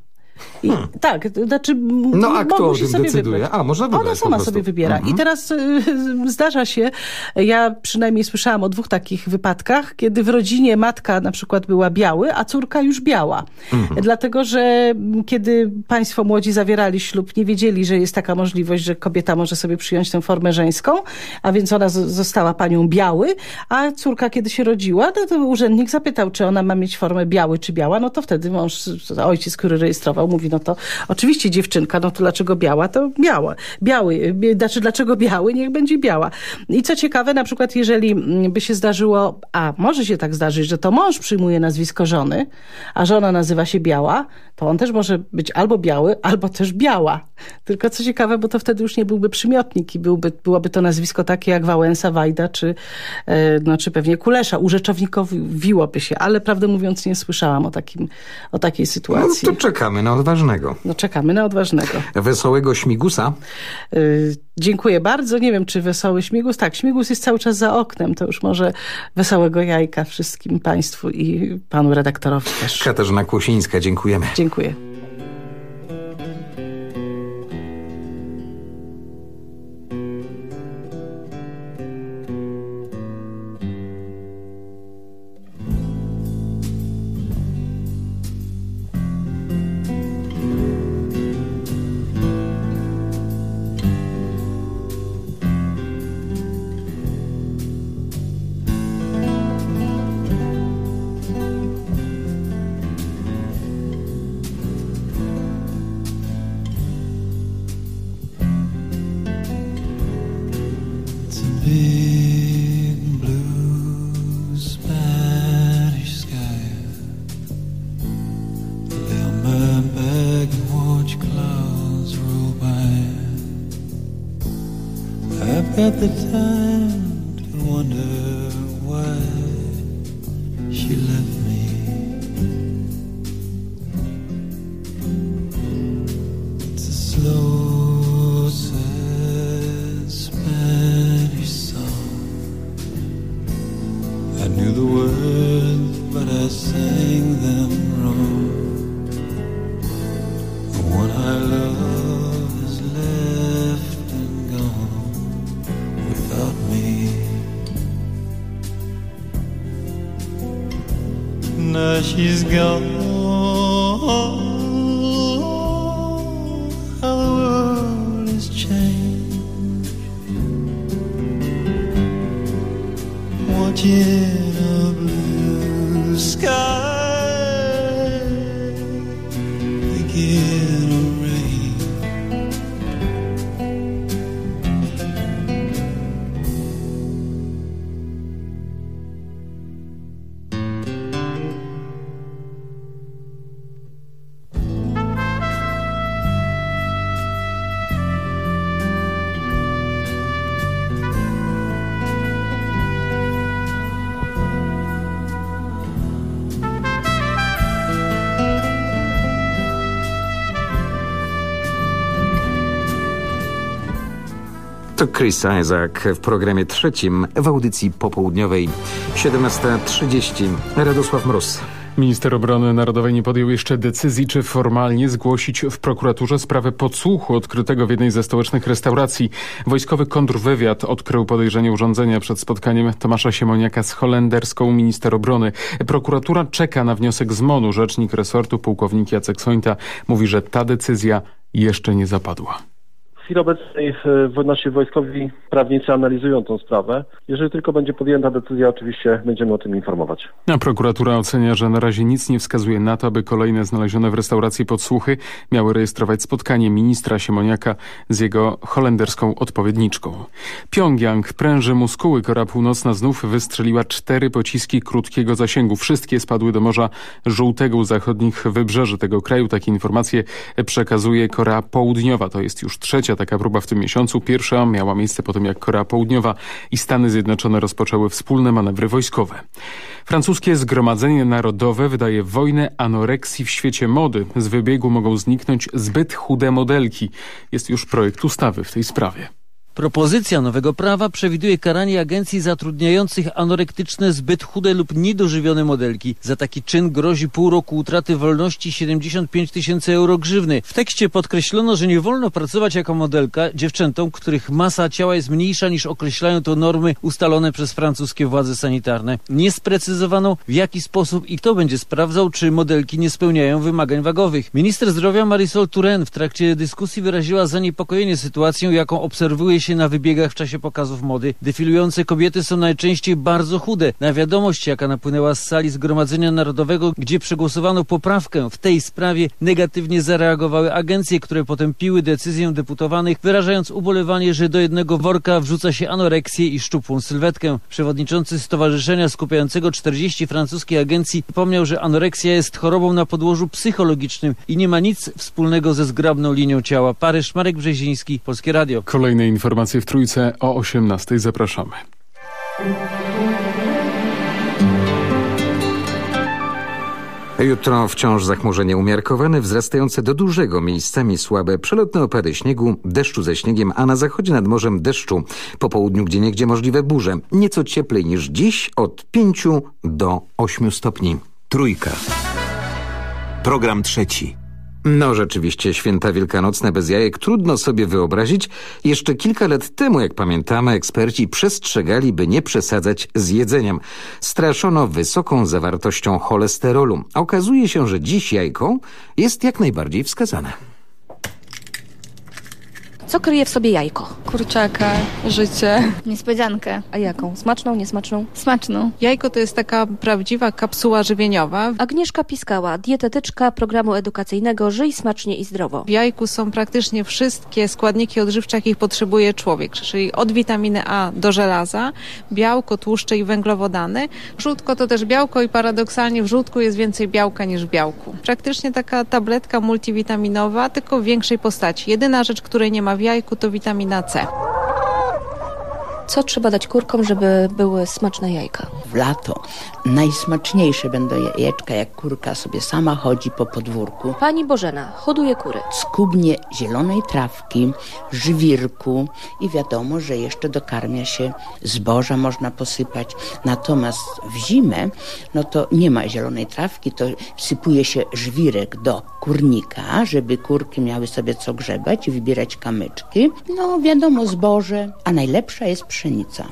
Speaker 26: I, Tak, to znaczy
Speaker 1: Hmm. No, a kto o tym
Speaker 26: sobie
Speaker 1: decyduje?
Speaker 26: wybrać.
Speaker 1: A, można wybrać
Speaker 26: Ona sama sobie wybiera.
Speaker 1: Mhm.
Speaker 26: I teraz y, <laughs> zdarza się, ja przynajmniej słyszałam o dwóch takich wypadkach, kiedy w rodzinie matka na przykład była biały, a córka już biała.
Speaker 1: Mhm.
Speaker 26: Dlatego, że kiedy państwo młodzi zawierali ślub, nie wiedzieli, że jest taka możliwość, że kobieta może sobie przyjąć tę formę żeńską, a więc ona została panią biały, a córka kiedy się rodziła, to, to urzędnik zapytał, czy ona ma mieć formę biały czy biała, no to wtedy mąż, ojciec, który rejestrował, mówi, no to oczywiście dziewczynka, no to dlaczego biała, to biała. Biały, bie- znaczy dlaczego biały, niech będzie biała. I co ciekawe, na przykład jeżeli mm, by się zdarzyło, a może się tak zdarzyć, że to mąż przyjmuje nazwisko żony, a żona nazywa się biała, to on też może być albo biały, albo też biała. Tylko co ciekawe, bo to wtedy już nie byłby przymiotnik i byłby, byłoby to nazwisko takie jak Wałęsa, Wajda, czy, e, no, czy pewnie Kulesza. Urzeczownikowiłoby się, ale prawdę mówiąc nie słyszałam o, takim, o takiej
Speaker 1: No
Speaker 26: sytuacji.
Speaker 1: to czekamy na odważnego.
Speaker 26: No czekamy na odważnego.
Speaker 1: Wesołego śmigusa.
Speaker 26: Y, dziękuję bardzo. Nie wiem, czy wesoły śmigus. Tak, śmigus jest cały czas za oknem. To już może wesołego jajka wszystkim Państwu i panu redaktorowi też.
Speaker 1: Katarzyna Kłosińska, dziękujemy.
Speaker 26: Dziękuję.
Speaker 27: at the time. She's gone.
Speaker 1: To Chris Isaac w programie trzecim w audycji popołudniowej 17.30. Radosław Mróz.
Speaker 2: Minister Obrony Narodowej nie podjął jeszcze decyzji, czy formalnie zgłosić w prokuraturze sprawę podsłuchu odkrytego w jednej ze stołecznych restauracji. Wojskowy kontrwywiad odkrył podejrzenie urządzenia przed spotkaniem Tomasza Siemoniaka z holenderską minister obrony. Prokuratura czeka na wniosek z MONU. Rzecznik resortu pułkownik Jacek Sońta mówi, że ta decyzja jeszcze nie zapadła.
Speaker 28: Chwili obecnej e, nasi wojskowi prawnicy analizują tą sprawę. Jeżeli tylko będzie podjęta decyzja, oczywiście będziemy o tym informować.
Speaker 2: A prokuratura ocenia, że na razie nic nie wskazuje na to, aby kolejne znalezione w restauracji podsłuchy miały rejestrować spotkanie ministra Siemoniaka z jego holenderską odpowiedniczką. Pjongjang pręży muskuły. Korea Północna znów wystrzeliła cztery pociski krótkiego zasięgu. Wszystkie spadły do Morza Żółtego u zachodnich wybrzeży tego kraju. Takie informacje przekazuje Korea Południowa. To jest już trzecia taka próba w tym miesiącu. Pierwsza miała miejsce po tym, jak Korea Południowa i Stany Zjednoczone rozpoczęły wspólne manewry wojskowe. Francuskie Zgromadzenie Narodowe wydaje wojnę anoreksji w świecie mody. Z wybiegu mogą zniknąć zbyt chude modelki. Jest już projekt ustawy w tej sprawie.
Speaker 29: Propozycja nowego prawa przewiduje karanie agencji zatrudniających anorektyczne, zbyt chude lub niedożywione modelki. Za taki czyn grozi pół roku utraty wolności 75 tysięcy euro grzywny. W tekście podkreślono, że nie wolno pracować jako modelka dziewczętom, których masa ciała jest mniejsza niż określają to normy ustalone przez francuskie władze sanitarne. Nie sprecyzowano w jaki sposób i kto będzie sprawdzał, czy modelki nie spełniają wymagań wagowych. Minister zdrowia Marisol Touraine w trakcie dyskusji wyraziła zaniepokojenie sytuacją, jaką obserwuje się na wybiegach w czasie pokazów mody. Defilujące kobiety są najczęściej bardzo chude. Na wiadomość, jaka napłynęła z sali Zgromadzenia Narodowego, gdzie przegłosowano poprawkę w tej sprawie, negatywnie zareagowały agencje, które potępiły decyzję deputowanych, wyrażając ubolewanie, że do jednego worka wrzuca się anoreksję i szczupłą sylwetkę. Przewodniczący Stowarzyszenia skupiającego 40 francuskich agencji przypomniał, że anoreksja jest chorobą na podłożu psychologicznym i nie ma nic wspólnego ze zgrabną linią ciała. Paryż, Marek Brzeziński, Polskie Radio.
Speaker 2: Kolejne informacje w Trójce o 18. Zapraszamy.
Speaker 1: Jutro wciąż zachmurzenie umiarkowane, wzrastające do dużego, miejscami słabe, przelotne opady śniegu, deszczu ze śniegiem, a na zachodzie nad morzem deszczu. Po południu gdzieniegdzie możliwe burze. Nieco cieplej niż dziś, od 5 do 8 stopni.
Speaker 17: Trójka. Program trzeci.
Speaker 1: No rzeczywiście, święta wielkanocne bez jajek trudno sobie wyobrazić. Jeszcze kilka lat temu, jak pamiętamy, eksperci przestrzegali, by nie przesadzać z jedzeniem. Straszono wysoką zawartością cholesterolu. Okazuje się, że dziś jajko jest jak najbardziej wskazane.
Speaker 30: Co kryje w sobie jajko?
Speaker 31: Kurczaka, życie.
Speaker 30: Niespodziankę. A jaką? Smaczną, niesmaczną?
Speaker 31: Smaczną. Jajko to jest taka prawdziwa kapsuła żywieniowa.
Speaker 30: Agnieszka Piskała, dietetyczka programu edukacyjnego Żyj smacznie i zdrowo.
Speaker 31: W jajku są praktycznie wszystkie składniki odżywcze, jakich potrzebuje człowiek, czyli od witaminy A do żelaza, białko, tłuszcze i węglowodany. Żółtko to też białko i paradoksalnie w żółtku jest więcej białka niż w białku. Praktycznie taka tabletka multivitaminowa, tylko w większej postaci. Jedyna rzecz, której nie ma w jajku to witamina C.
Speaker 30: Co trzeba dać kurkom, żeby były smaczne jajka?
Speaker 32: W lato najsmaczniejsze będą jajeczka, jak kurka sobie sama chodzi po podwórku.
Speaker 30: Pani Bożena hoduje kury.
Speaker 32: Skubnie zielonej trawki, żwirku i wiadomo, że jeszcze dokarmia się zboża można posypać. Natomiast w zimę, no to nie ma zielonej trawki, to wsypuje się żwirek do kurnika, żeby kurki miały sobie co grzebać i wybierać kamyczki. No wiadomo, zboże, a najlepsza jest pszenica.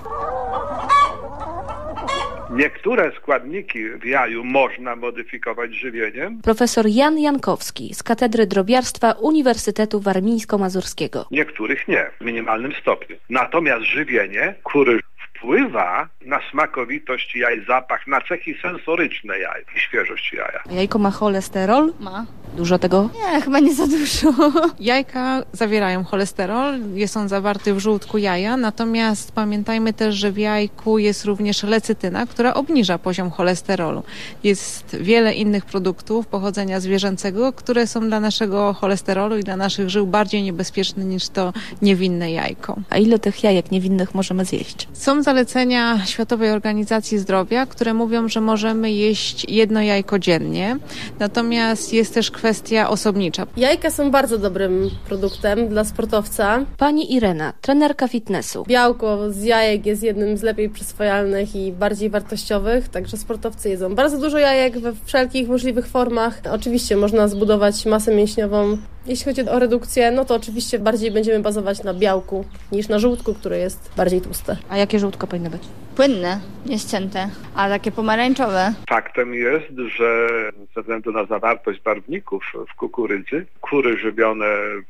Speaker 33: Niektóre składniki w jaju można modyfikować żywieniem.
Speaker 30: Profesor Jan Jankowski z Katedry Drobiarstwa Uniwersytetu Warmińsko-Mazurskiego.
Speaker 33: Niektórych nie, w minimalnym stopniu. Natomiast żywienie kury wpływa na smakowitość jaj, zapach, na cechy sensoryczne jaj i świeżość jaja.
Speaker 30: Jajko ma cholesterol?
Speaker 31: Ma.
Speaker 30: Dużo tego?
Speaker 31: Nie, chyba nie za dużo. <laughs> Jajka zawierają cholesterol, jest on zawarty w żółtku jaja, natomiast pamiętajmy też, że w jajku jest również lecytyna, która obniża poziom cholesterolu. Jest wiele innych produktów pochodzenia zwierzęcego, które są dla naszego cholesterolu i dla naszych żył bardziej niebezpieczne niż to niewinne jajko.
Speaker 30: A ile tych jajek niewinnych możemy zjeść?
Speaker 31: Są zalecenia Światowej Organizacji Zdrowia, które mówią, że możemy jeść jedno jajko dziennie, natomiast jest też kwestia osobnicza.
Speaker 34: Jajka są bardzo dobrym produktem dla sportowca.
Speaker 30: Pani Irena, trenerka fitnessu.
Speaker 34: Białko z jajek jest jednym z lepiej przyswajalnych i bardziej wartościowych, także sportowcy jedzą bardzo dużo jajek we wszelkich możliwych formach. Oczywiście można zbudować masę mięśniową. Jeśli chodzi o redukcję, no to oczywiście bardziej będziemy bazować na białku niż na żółtku, które jest bardziej tłuste.
Speaker 30: A jakie żółtko powinno być?
Speaker 35: Płynne, niescięte, a takie pomarańczowe.
Speaker 33: Faktem jest, że ze względu na zawartość barwników w kukurydzy, kury żywione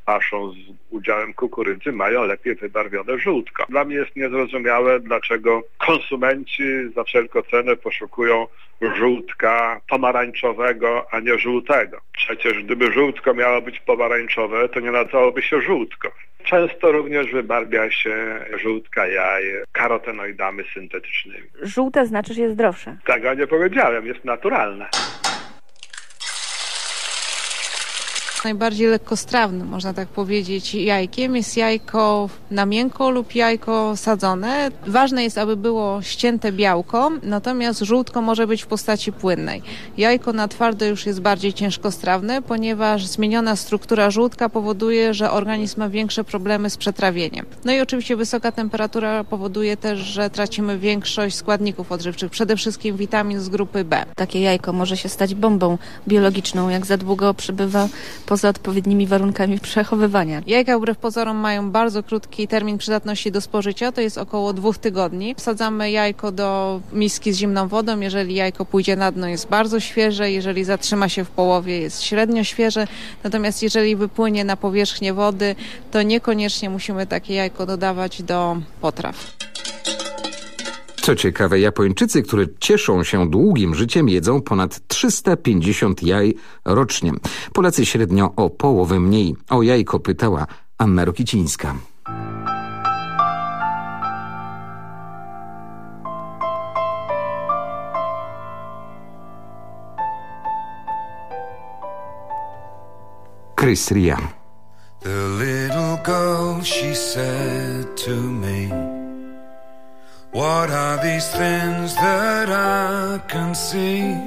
Speaker 33: paszą z udziałem kukurydzy mają lepiej wybarwione żółtko. Dla mnie jest niezrozumiałe, dlaczego konsumenci za wszelką cenę poszukują żółtka pomarańczowego, a nie żółtego. Przecież gdyby żółtko miało być pomarańczowe, to nie nazywałoby się żółtko. Często również wybarwia się żółtka jaj karotenoidami syntetycznymi.
Speaker 30: Żółte znaczy, że jest zdrowsze.
Speaker 33: Tego nie powiedziałem, jest naturalne.
Speaker 31: Najbardziej lekkostrawnym, można tak powiedzieć, jajkiem jest jajko na miękko lub jajko sadzone. Ważne jest, aby było ścięte białko, natomiast żółtko może być w postaci płynnej. Jajko na twardo już jest bardziej ciężkostrawne, ponieważ zmieniona struktura żółtka powoduje, że organizm ma większe problemy z przetrawieniem. No i oczywiście wysoka temperatura powoduje też, że tracimy większość składników odżywczych, przede wszystkim witamin z grupy B.
Speaker 30: Takie jajko może się stać bombą biologiczną, jak za długo przebywa poza odpowiednimi warunkami przechowywania.
Speaker 31: Jajka wbrew pozorom mają bardzo krótki termin przydatności do spożycia, to jest około dwóch tygodni. Wsadzamy jajko do miski z zimną wodą, jeżeli jajko pójdzie na dno jest bardzo świeże, jeżeli zatrzyma się w połowie jest średnio świeże, natomiast jeżeli wypłynie na powierzchnię wody, to niekoniecznie musimy takie jajko dodawać do potraw.
Speaker 1: Co ciekawe, Japończycy, którzy cieszą się długim życiem, jedzą ponad 350 jaj rocznie. Polacy średnio o połowę mniej. O jajko pytała Anna Rokicińska. Chris Ria.
Speaker 27: The little girl, she said to me, What are these things that I can see?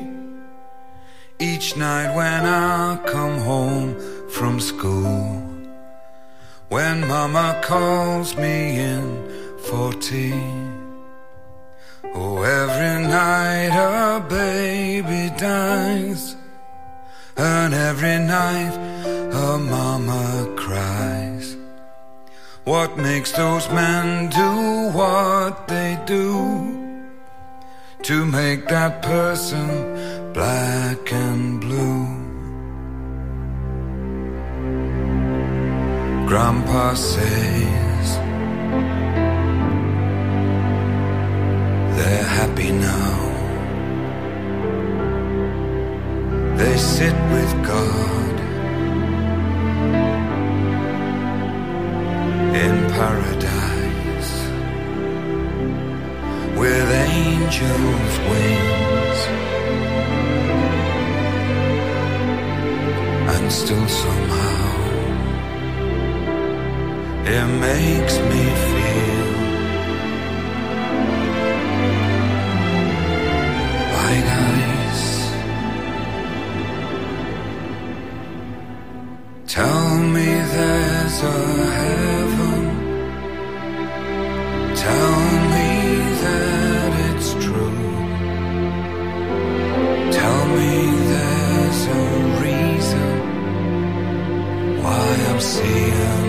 Speaker 27: Each night when I come home from school, when mama calls me in for tea. Oh, every night a baby dies, and every night a mama cries. What makes those men do what they do to make that person black and blue? Grandpa says they're happy now. They sit with God in paradise with angels' wings, and still somehow it makes me feel like ice. Tell me there's a heaven. Tell me that it's true. Tell me there's a reason why I'm seeing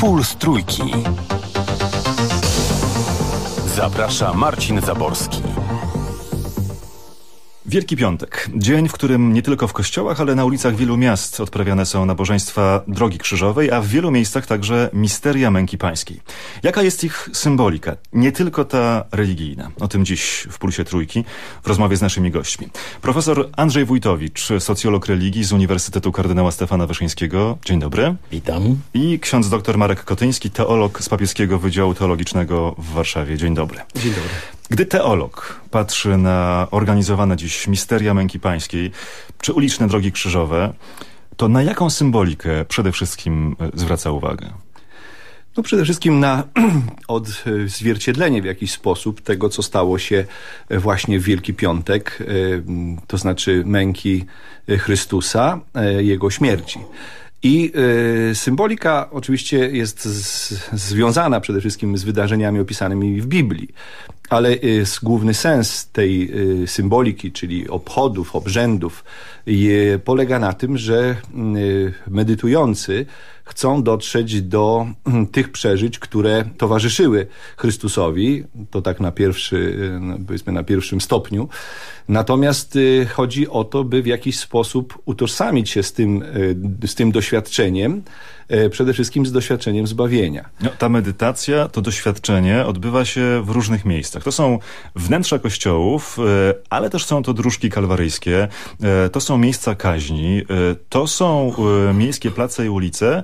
Speaker 17: Puls Trójki. Zaprasza Marcin Zaborski.
Speaker 36: Wielki Piątek. Dzień, w którym nie tylko w kościołach, ale na ulicach wielu miast odprawiane są nabożeństwa Drogi Krzyżowej, a w wielu miejscach także misteria męki pańskiej. Jaka jest ich symbolika? Nie tylko ta religijna. O tym dziś w Pulsie Trójki w rozmowie z naszymi gośćmi. Profesor Andrzej Wójtowicz, socjolog religii z Uniwersytetu Kardynała Stefana Wyszyńskiego. Dzień dobry.
Speaker 37: Witam.
Speaker 36: I ksiądz dr Marek Kotyński, teolog z Papieskiego Wydziału Teologicznego w Warszawie. Dzień dobry.
Speaker 37: Dzień dobry.
Speaker 36: Gdy teolog patrzy na organizowane dziś misteria męki pańskiej czy uliczne drogi krzyżowe, to na jaką symbolikę przede wszystkim e, zwraca uwagę?
Speaker 37: No przede wszystkim na <clears throat> odzwierciedlenie w jakiś sposób tego, co stało się właśnie w Wielki Piątek, e, to znaczy męki Chrystusa, e, Jego śmierci. I symbolika oczywiście jest z, związana przede wszystkim z wydarzeniami opisanymi w Biblii, ale y, główny sens tej y, symboliki, czyli obchodów, obrzędów, polega na tym, że medytujący chcą dotrzeć do tych przeżyć, które towarzyszyły Chrystusowi, to tak na pierwszy, powiedzmy na pierwszym stopniu. Natomiast chodzi o to, by w jakiś sposób utożsamić się z tym, z tym doświadczeniem, przede wszystkim z doświadczeniem zbawienia.
Speaker 36: No, ta medytacja, to doświadczenie odbywa się w różnych miejscach. miejscach. To są wnętrza kościołów, e, ale też są to dróżki kalwaryjskie, e, to są miejsca kaźni, to są miejskie place i ulice,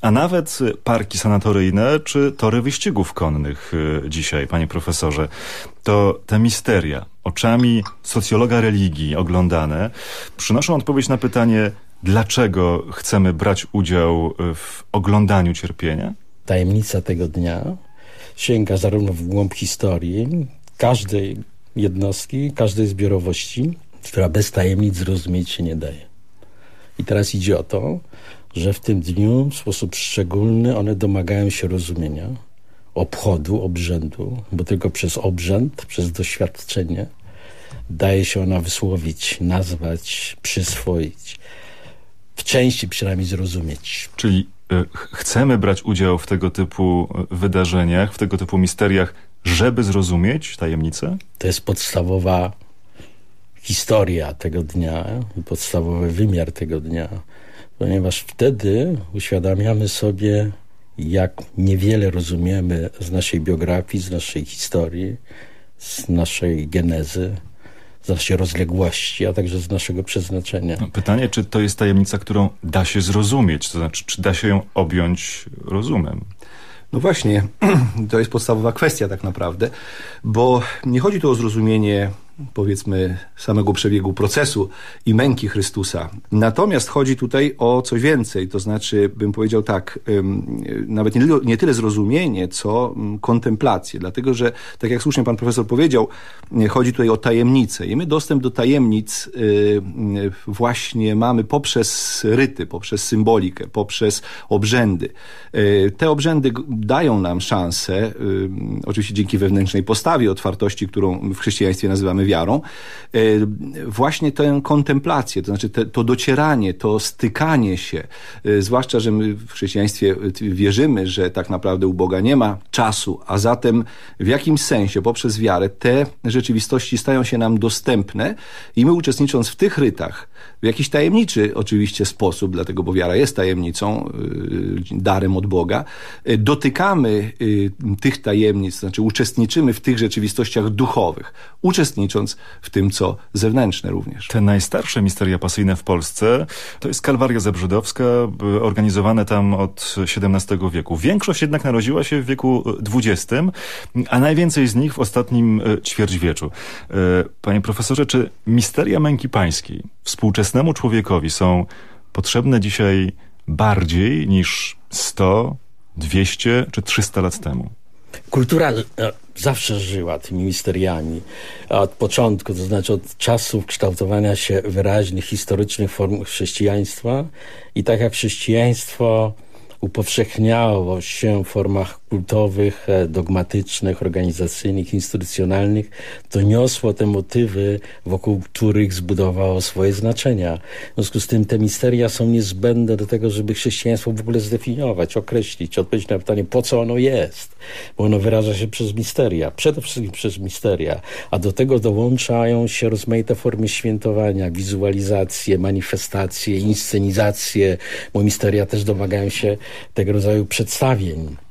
Speaker 36: a nawet parki sanatoryjne czy tory wyścigów konnych dzisiaj, panie profesorze. To te misteria, oczami socjologa religii oglądane, przynoszą odpowiedź na pytanie, dlaczego chcemy brać udział w oglądaniu cierpienia?
Speaker 38: Tajemnica tego dnia sięga zarówno w głąb historii każdej jednostki, każdej zbiorowości, która bez tajemnic zrozumieć się nie daje. I teraz idzie o to, że w tym dniu w sposób szczególny one domagają się rozumienia, obchodu, obrzędu, bo tylko przez obrzęd, przez doświadczenie daje się ona wysłowić, nazwać, przyswoić, w części przynajmniej zrozumieć.
Speaker 36: Czyli y, chcemy brać udział w tego typu wydarzeniach, w tego typu misteriach, żeby zrozumieć tajemnicę?
Speaker 38: To jest podstawowa historia tego dnia i podstawowy wymiar tego dnia, ponieważ wtedy uświadamiamy sobie, jak niewiele rozumiemy z naszej biografii, z naszej historii, z naszej genezy, z naszej rozległości, a także z naszego przeznaczenia.
Speaker 36: No, pytanie, czy to jest tajemnica, którą da się zrozumieć, to znaczy, czy da się ją objąć rozumem?
Speaker 37: No właśnie, <clears throat> to jest podstawowa kwestia tak naprawdę, bo nie chodzi tu o zrozumienie powiedzmy samego przebiegu procesu i męki Chrystusa. Natomiast chodzi tutaj o coś więcej, to znaczy bym powiedział tak, nawet nie, nie tyle zrozumienie, co kontemplację, dlatego że tak jak słusznie pan profesor powiedział, chodzi tutaj o tajemnice i my dostęp do tajemnic y, właśnie mamy poprzez ryty, poprzez symbolikę, poprzez obrzędy. Y, te obrzędy dają nam szansę, y, oczywiście dzięki wewnętrznej postawie, otwartości, którą w chrześcijaństwie nazywamy wiarą, e, właśnie tę kontemplację, to znaczy te, to docieranie, to stykanie się, e, zwłaszcza, że my w chrześcijaństwie wierzymy, że tak naprawdę u Boga nie ma czasu, a zatem w jakimś sensie poprzez wiarę te rzeczywistości stają się nam dostępne i my uczestnicząc w tych rytach, w jakiś tajemniczy oczywiście sposób, dlatego bo wiara jest tajemnicą, darem od Boga, dotykamy tych tajemnic, znaczy uczestniczymy w tych rzeczywistościach duchowych, w tym, co zewnętrzne również.
Speaker 36: Te najstarsze misteria pasyjne w Polsce to jest Kalwaria Zebrzydowska, organizowane tam od XVII wieku. Większość jednak narodziła się w wieku XX, a najwięcej z nich w ostatnim ćwierćwieczu. Panie profesorze, czy misteria męki pańskiej współczesnemu człowiekowi są potrzebne dzisiaj bardziej niż 100, 200 czy 300 lat temu?
Speaker 38: Kultura e, zawsze żyła tymi misteriami. Od początku, to znaczy od czasów kształtowania się wyraźnych, historycznych form chrześcijaństwa i tak jak chrześcijaństwo upowszechniało się w formach kultowych, e, dogmatycznych, organizacyjnych, instytucjonalnych, to niosło te motywy, wokół których zbudowało swoje znaczenia. W związku z tym te misteria są niezbędne do tego, żeby chrześcijaństwo w ogóle zdefiniować, określić, odpowiedzieć na pytanie, po co ono jest. Bo ono wyraża się przez misteria, przede wszystkim przez misteria, a do tego dołączają się rozmaite formy świętowania, wizualizacje, manifestacje, inscenizacje, bo misteria też domagają się tego rodzaju przedstawień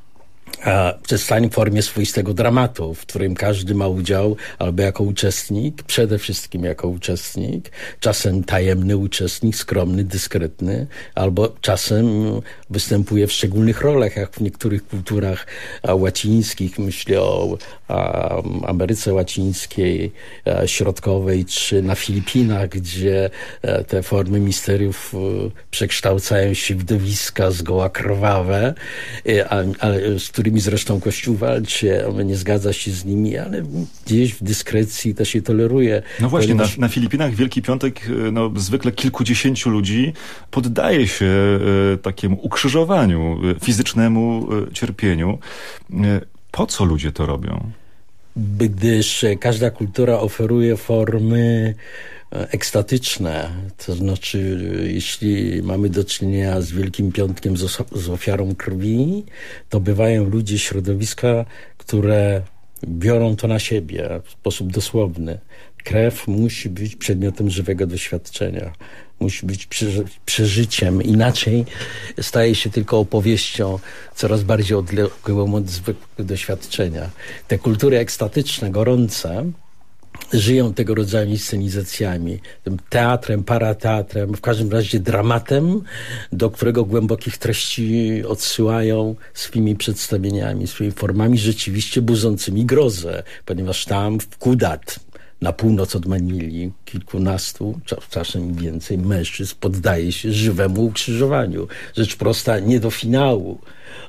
Speaker 38: przedstawień w formie swoistego dramatu, w którym każdy ma udział albo jako uczestnik, przede wszystkim jako uczestnik, czasem tajemny uczestnik, skromny, dyskretny, albo czasem występuje w szczególnych rolach, jak w niektórych kulturach łacińskich, myślę o Ameryce Łacińskiej, Środkowej, czy na Filipinach, gdzie e, te formy misteriów e, przekształcają się w widowiska zgoła krwawe, e, z którymi zresztą Kościół walczy, nie zgadza się z nimi, ale gdzieś w dyskrecji to się toleruje.
Speaker 36: No właśnie, na, na Filipinach Wielki Piątek no, zwykle kilkudziesięciu ludzi poddaje się takiemu ukrzyżowaniu, fizycznemu cierpieniu. Po co ludzie to robią?
Speaker 38: Gdyż każda kultura oferuje formy ekstatyczne. To znaczy, jeśli mamy do czynienia z Wielkim Piątkiem, z, z ofiarą krwi, to bywają ludzie środowiska, które biorą to na siebie w sposób dosłowny. Krew musi być przedmiotem żywego doświadczenia. Musi być przeżyciem. Inaczej staje się tylko opowieścią coraz bardziej odległą od zwykłego doświadczenia. Te kultury ekstatyczne, gorące, żyją tego rodzaju inscenizacjami, tym teatrem, parateatrem, w każdym razie dramatem, do którego głębokich treści odsyłają swoimi przedstawieniami, swoimi formami rzeczywiście budzącymi grozę, ponieważ tam w Kudat, na północ od Manili kilkunastu, czasem więcej mężczyzn poddaje się żywemu ukrzyżowaniu. Rzecz prosta nie do finału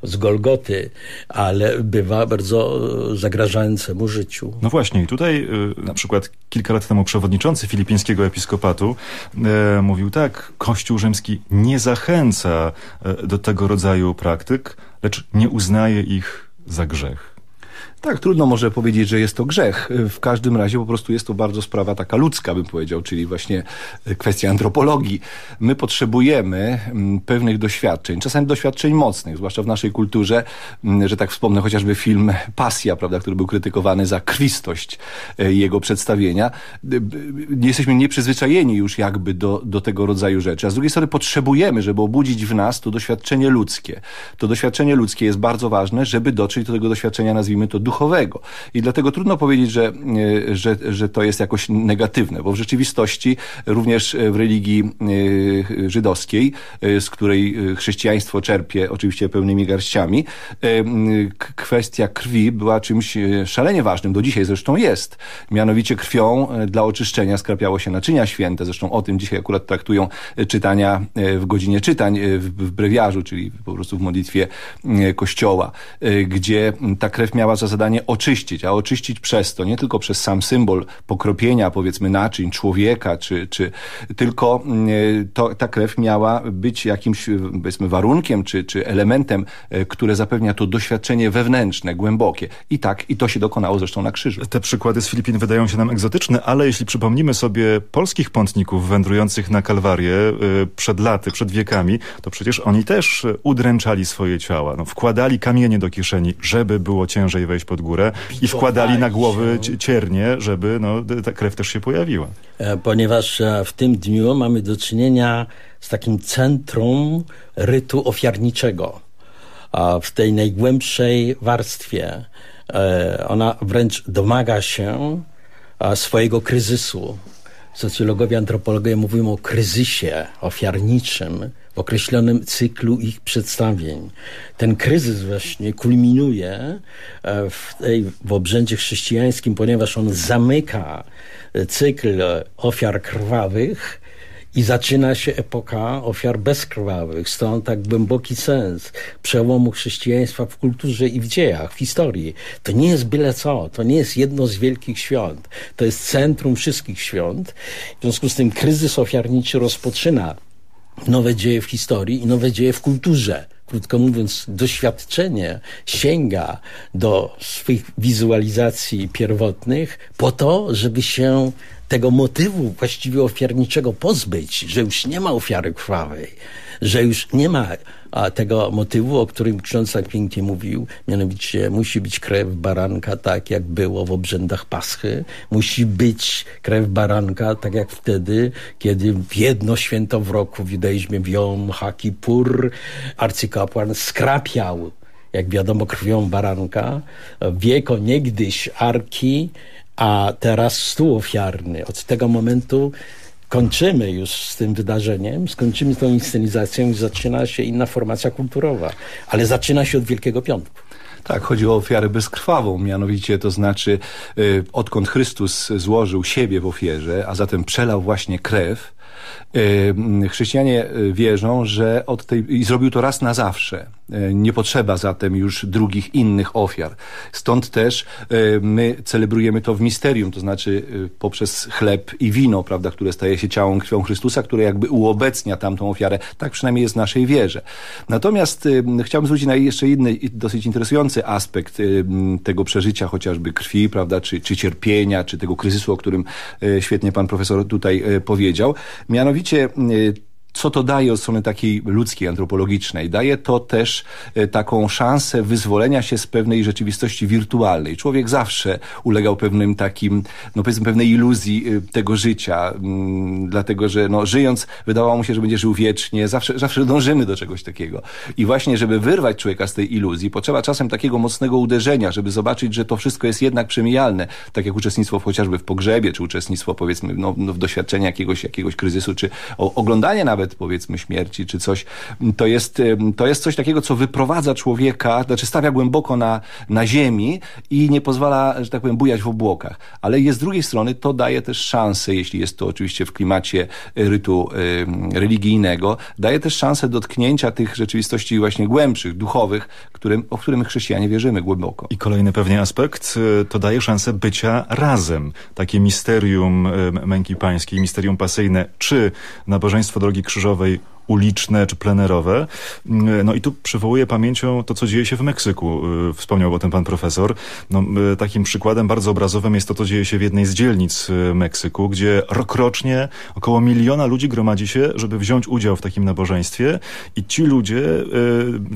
Speaker 38: z Golgoty, ale bywa bardzo zagrażającemu życiu.
Speaker 36: No właśnie i tutaj y, na przykład kilka lat temu przewodniczący filipińskiego episkopatu e, mówił tak, Kościół rzymski nie zachęca e, do tego rodzaju praktyk, lecz nie uznaje ich za grzech.
Speaker 37: Tak, trudno może powiedzieć, że jest to grzech. W każdym razie po prostu jest to bardzo sprawa taka ludzka, bym powiedział, czyli właśnie kwestia antropologii. My potrzebujemy mm, pewnych doświadczeń, czasami doświadczeń mocnych, zwłaszcza w naszej kulturze, mm, że tak wspomnę chociażby film Pasja, prawda, który był krytykowany za krwistość e, jego przedstawienia. Nie jesteśmy nieprzyzwyczajeni już jakby do, do tego rodzaju rzeczy, a z drugiej strony potrzebujemy, żeby obudzić w nas to doświadczenie ludzkie. To doświadczenie ludzkie jest bardzo ważne, żeby dotrzeć do tego doświadczenia, nazwijmy to duchowego, duchowego. I dlatego trudno powiedzieć, że, e, że, że to jest jakoś negatywne, bo w rzeczywistości również w religii e, żydowskiej, e, z której chrześcijaństwo czerpie oczywiście pełnymi garściami, kwestia krwi była czymś szalenie ważnym, do dzisiaj zresztą jest. Mianowicie krwią dla oczyszczenia skrapiało się naczynia święte, zresztą o tym dzisiaj akurat traktują czytania w godzinie czytań w brewiarzu, czyli po prostu w modlitwie kościoła, gdzie ta krew miała za zadanie zadanie oczyścić, a oczyścić przez to, nie tylko przez sam symbol pokropienia, powiedzmy, naczyń człowieka, czy, czy tylko mm, to, ta krew miała być jakimś, powiedzmy, warunkiem, czy, czy elementem, e, które zapewnia to doświadczenie wewnętrzne, głębokie. I tak, i to się dokonało zresztą na krzyżu.
Speaker 36: Te przykłady z Filipin wydają się nam egzotyczne, ale jeśli przypomnimy sobie polskich pątników wędrujących na Kalwarię e, przed laty, przed wiekami, to przecież oni też udręczali swoje ciała. No, wkładali kamienie do kieszeni, żeby było ciężej wejść pod pod górę i wkładali na głowy ciernie, żeby no, ta krew też się pojawiła.
Speaker 38: E, ponieważ e, w tym dniu mamy do czynienia z takim centrum rytu ofiarniczego. W tej najgłębszej warstwie e, ona wręcz domaga się swojego kryzysu. Socjologowie, antropologowie mówią o kryzysie ofiarniczym, w określonym cyklu ich przedstawień. Ten kryzys właśnie kulminuje e, w, tej, w obrzędzie chrześcijańskim, ponieważ on zamyka e, cykl ofiar krwawych i zaczyna się epoka ofiar bezkrwawych. Stąd tak głęboki sens przełomu chrześcijaństwa w kulturze i w dziejach, w historii. To nie jest byle co, to nie jest jedno z wielkich świąt. To jest centrum wszystkich świąt. W związku z tym kryzys ofiarniczy rozpoczyna nowe dzieje w historii i nowe dzieje w kulturze. Krótko mówiąc, doświadczenie sięga do swych wizualizacji pierwotnych po to, żeby się tego motywu właściwie ofiarniczego pozbyć, że już nie ma ofiary krwawej, że już nie ma tego motywu, o którym ksiądz tak pięknie mówił, mianowicie musi być krew baranka, tak jak było w obrzędach Paschy, musi być krew baranka, tak jak wtedy, kiedy w jedno święto w roku w judaizmie w Jom Hakipur arcykapłan skrapiał jak wiadomo, krwią baranka. Wieko niegdyś arki, a teraz stół ofiarny. Od tego momentu kończymy już z tym wydarzeniem, skończymy z tą inscenizacją i zaczyna się inna formacja kulturowa. Ale zaczyna się od Wielkiego Piątku.
Speaker 37: Tak, chodzi o ofiarę bezkrwawą, mianowicie to znaczy y, odkąd Chrystus złożył siebie w ofierze, a zatem przelał właśnie krew, y, chrześcijanie y, wierzą, że od tej, i zrobił to raz na zawsze, nie potrzeba zatem już drugich innych ofiar. Stąd też e, my celebrujemy to w misterium, to znaczy e, poprzez chleb i wino, prawda, które staje się ciałem krwią Chrystusa, które jakby uobecnia tamtą ofiarę. Tak przynajmniej jest w naszej wierze. Natomiast chciałbym zwrócić na jeszcze inny dosyć interesujący aspekt tego przeżycia chociażby krwi, prawda, czy, czy cierpienia, czy tego kryzysu, o którym świetnie pan profesor tutaj powiedział. Mianowicie co to daje od strony takiej ludzkiej, antropologicznej? Daje to też e, taką szansę wyzwolenia się z pewnej rzeczywistości wirtualnej. Człowiek zawsze ulegał pewnym takim, no powiedzmy pewnej iluzji e, tego życia, mm, dlatego że no, żyjąc wydawało mu się, że będzie żył wiecznie, zawsze, zawsze dążymy do czegoś takiego. I właśnie, żeby wyrwać człowieka z tej iluzji, potrzeba czasem takiego mocnego uderzenia, żeby zobaczyć, że to wszystko jest jednak przemijalne, tak jak uczestnictwo chociażby w pogrzebie, czy uczestnictwo powiedzmy no, no, w doświadczeniu jakiegoś, jakiegoś kryzysu, czy oglądanie nawet powiedzmy śmierci, czy coś, to jest, to jest coś takiego, co wyprowadza człowieka, znaczy stawia głęboko na, na ziemi i nie pozwala, że tak powiem, bujać w obłokach. Ale jest z drugiej strony, to daje też szansę, jeśli jest to oczywiście w klimacie rytu y, religijnego, daje też szansę dotknięcia tych rzeczywistości właśnie głębszych, duchowych, którym, o którym chrześcijanie wierzymy głęboko.
Speaker 36: I kolejny pewnie aspekt, y, to daje szansę bycia razem. Takie misterium męki pańskiej, misterium pasyjne, czy nabożeństwo drogi krzyżowej uliczne czy plenerowe. No i tu przywołuję pamięcią to, co dzieje się w Meksyku. Y, wspomniał o tym pan profesor. No, y, takim przykładem bardzo obrazowym jest to, co dzieje się w jednej z dzielnic y, Meksyku, gdzie rokrocznie około miliona ludzi gromadzi się, żeby wziąć udział w takim nabożeństwie i ci ludzie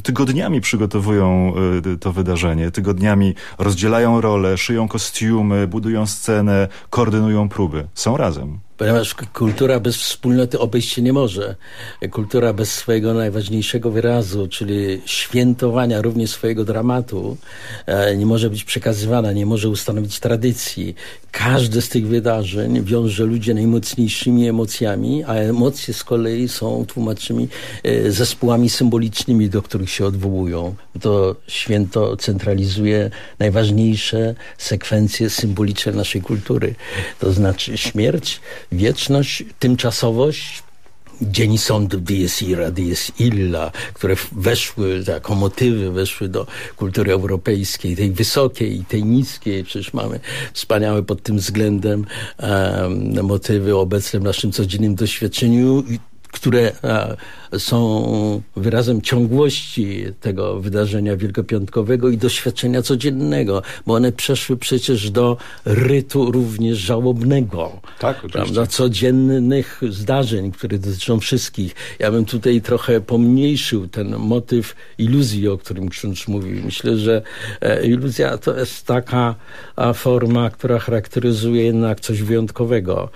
Speaker 36: tygodniami przygotowują to wydarzenie, tygodniami rozdzielają role, szyją kostiumy, budują scenę, koordynują próby. Są razem
Speaker 38: ponieważ kultura bez wspólnoty obejść się nie może. Kultura bez swojego najważniejszego wyrazu, czyli świętowania również swojego dramatu, e, nie może być przekazywana, nie może ustanowić tradycji. Każde z tych wydarzeń wiąże ludzie najmocniejszymi emocjami, a emocje z kolei są tłumaczymi e, zespołami symbolicznymi, do których się odwołują. To święto centralizuje najważniejsze sekwencje symboliczne naszej kultury. To znaczy śmierć, wieczność, tymczasowość, Dzień sądu dies ira, dies illa, które weszły jako motywy, weszły do kultury europejskiej, tej wysokiej i tej niskiej. Przecież mamy wspaniałe pod tym względem um, motywy obecne w naszym codziennym doświadczeniu które są wyrazem ciągłości tego wydarzenia wielkopiątkowego i doświadczenia codziennego, bo one przeszły przecież do rytu również żałobnego.
Speaker 37: Tak,
Speaker 38: prawda? Codziennych zdarzeń, które dotyczą wszystkich. Ja bym tutaj trochę pomniejszył ten motyw iluzji, o którym ksiądz mówił. Myślę, że e, iluzja to jest taka forma, która charakteryzuje jednak coś wyjątkowego.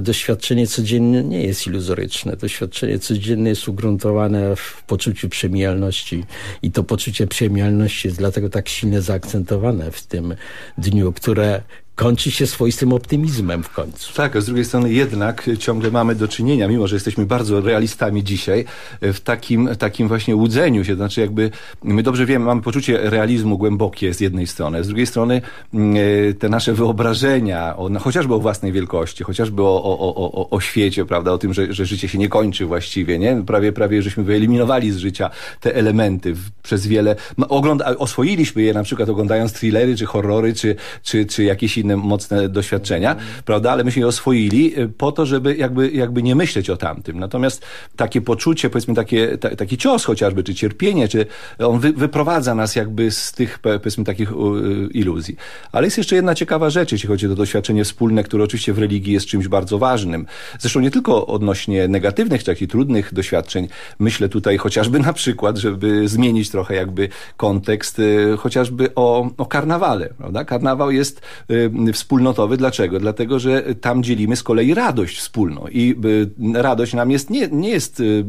Speaker 38: Doświadczenie codzienne nie jest iluzoryczne. Doświadczenie codzienne jest ugruntowane w poczuciu przemijalności. I to poczucie przemijalności jest dlatego tak silnie zaakcentowane w tym dniu, które kończy się swoistym optymizmem w końcu.
Speaker 37: Tak, a z drugiej strony jednak ciągle mamy do czynienia, mimo że jesteśmy bardzo realistami dzisiaj, w takim, takim właśnie łudzeniu się. Znaczy jakby, my dobrze wiemy, mamy poczucie realizmu głębokie z jednej strony, z drugiej strony mm, e, te nasze wyobrażenia, o, no, chociażby o własnej wielkości, chociażby o, o, o, o świecie, prawda, o tym, że, że życie się nie kończy właściwie, nie? Prawie, prawie żeśmy wyeliminowali z życia te elementy przez wiele, no, ogląda, oswoiliśmy je na przykład oglądając thrillery, czy horrory, czy, czy, czy jakieś inne inne mocne doświadczenia, prawda? Ale myśmy je oswoili y, po to, żeby jakby, jakby nie myśleć o tamtym. Natomiast takie poczucie, powiedzmy takie, ta, taki cios chociażby, czy cierpienie, czy on wy, wyprowadza nas jakby z tych, powiedzmy, takich uh, iluzji. Ale jest jeszcze jedna ciekawa rzecz, jeśli chodzi o to doświadczenie wspólne, które oczywiście w religii jest czymś bardzo ważnym. Zresztą nie tylko odnośnie negatywnych, czy takich trudnych doświadczeń. Myślę tutaj chociażby na przykład, żeby zmienić trochę jakby kontekst, y, chociażby o, o karnawale, prawda? Karnawał jest y, wspólnotowy. Dlaczego? Dlatego, że tam dzielimy z kolei radość wspólną i y, radość nam jest, nie, nie jest y,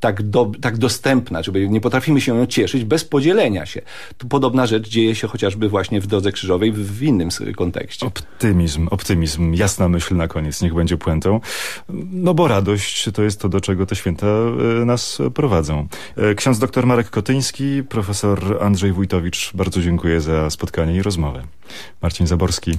Speaker 37: tak, do, tak dostępna, czy nie potrafimy się ją cieszyć bez podzielenia się. Tu podobna rzecz dzieje się chociażby właśnie w Drodze Krzyżowej w, w innym kontekście.
Speaker 36: Optymizm, optymizm, jasna myśl na koniec, niech będzie puentą. No bo radość to jest to, do czego te święta y, nas prowadzą. Ksiądz dr Marek Kotyński, profesor Andrzej Wójtowicz, bardzo dziękuję za spotkanie i rozmowę. Marcin Zaborski,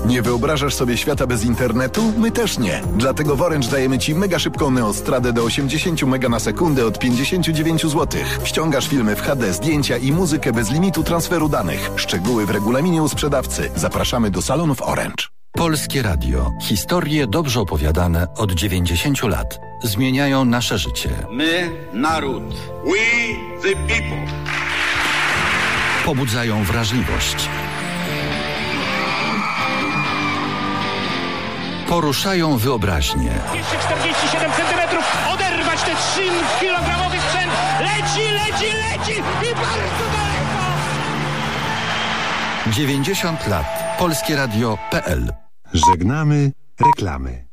Speaker 39: Nie wyobrażasz sobie świata bez internetu? My też nie. Dlatego w Orange dajemy Ci mega szybką neostradę do 80 mega na sekundę od 59 zł. Ściągasz filmy w HD, zdjęcia i muzykę bez limitu transferu danych. Szczegóły w regulaminie u sprzedawcy. Zapraszamy do salonów Orange.
Speaker 40: Polskie Radio. Historie dobrze opowiadane od 90 lat. Zmieniają nasze życie.
Speaker 41: My, naród. We, the people.
Speaker 40: Pobudzają wrażliwość. Poruszają wyobraźnię.
Speaker 42: 247 centymetrów, oderwać ten 3-kilogramowy sprzęt, leci, leci, leci i bardzo daleko!
Speaker 40: 90 lat. Polskie Radio.pl
Speaker 43: Żegnamy reklamy.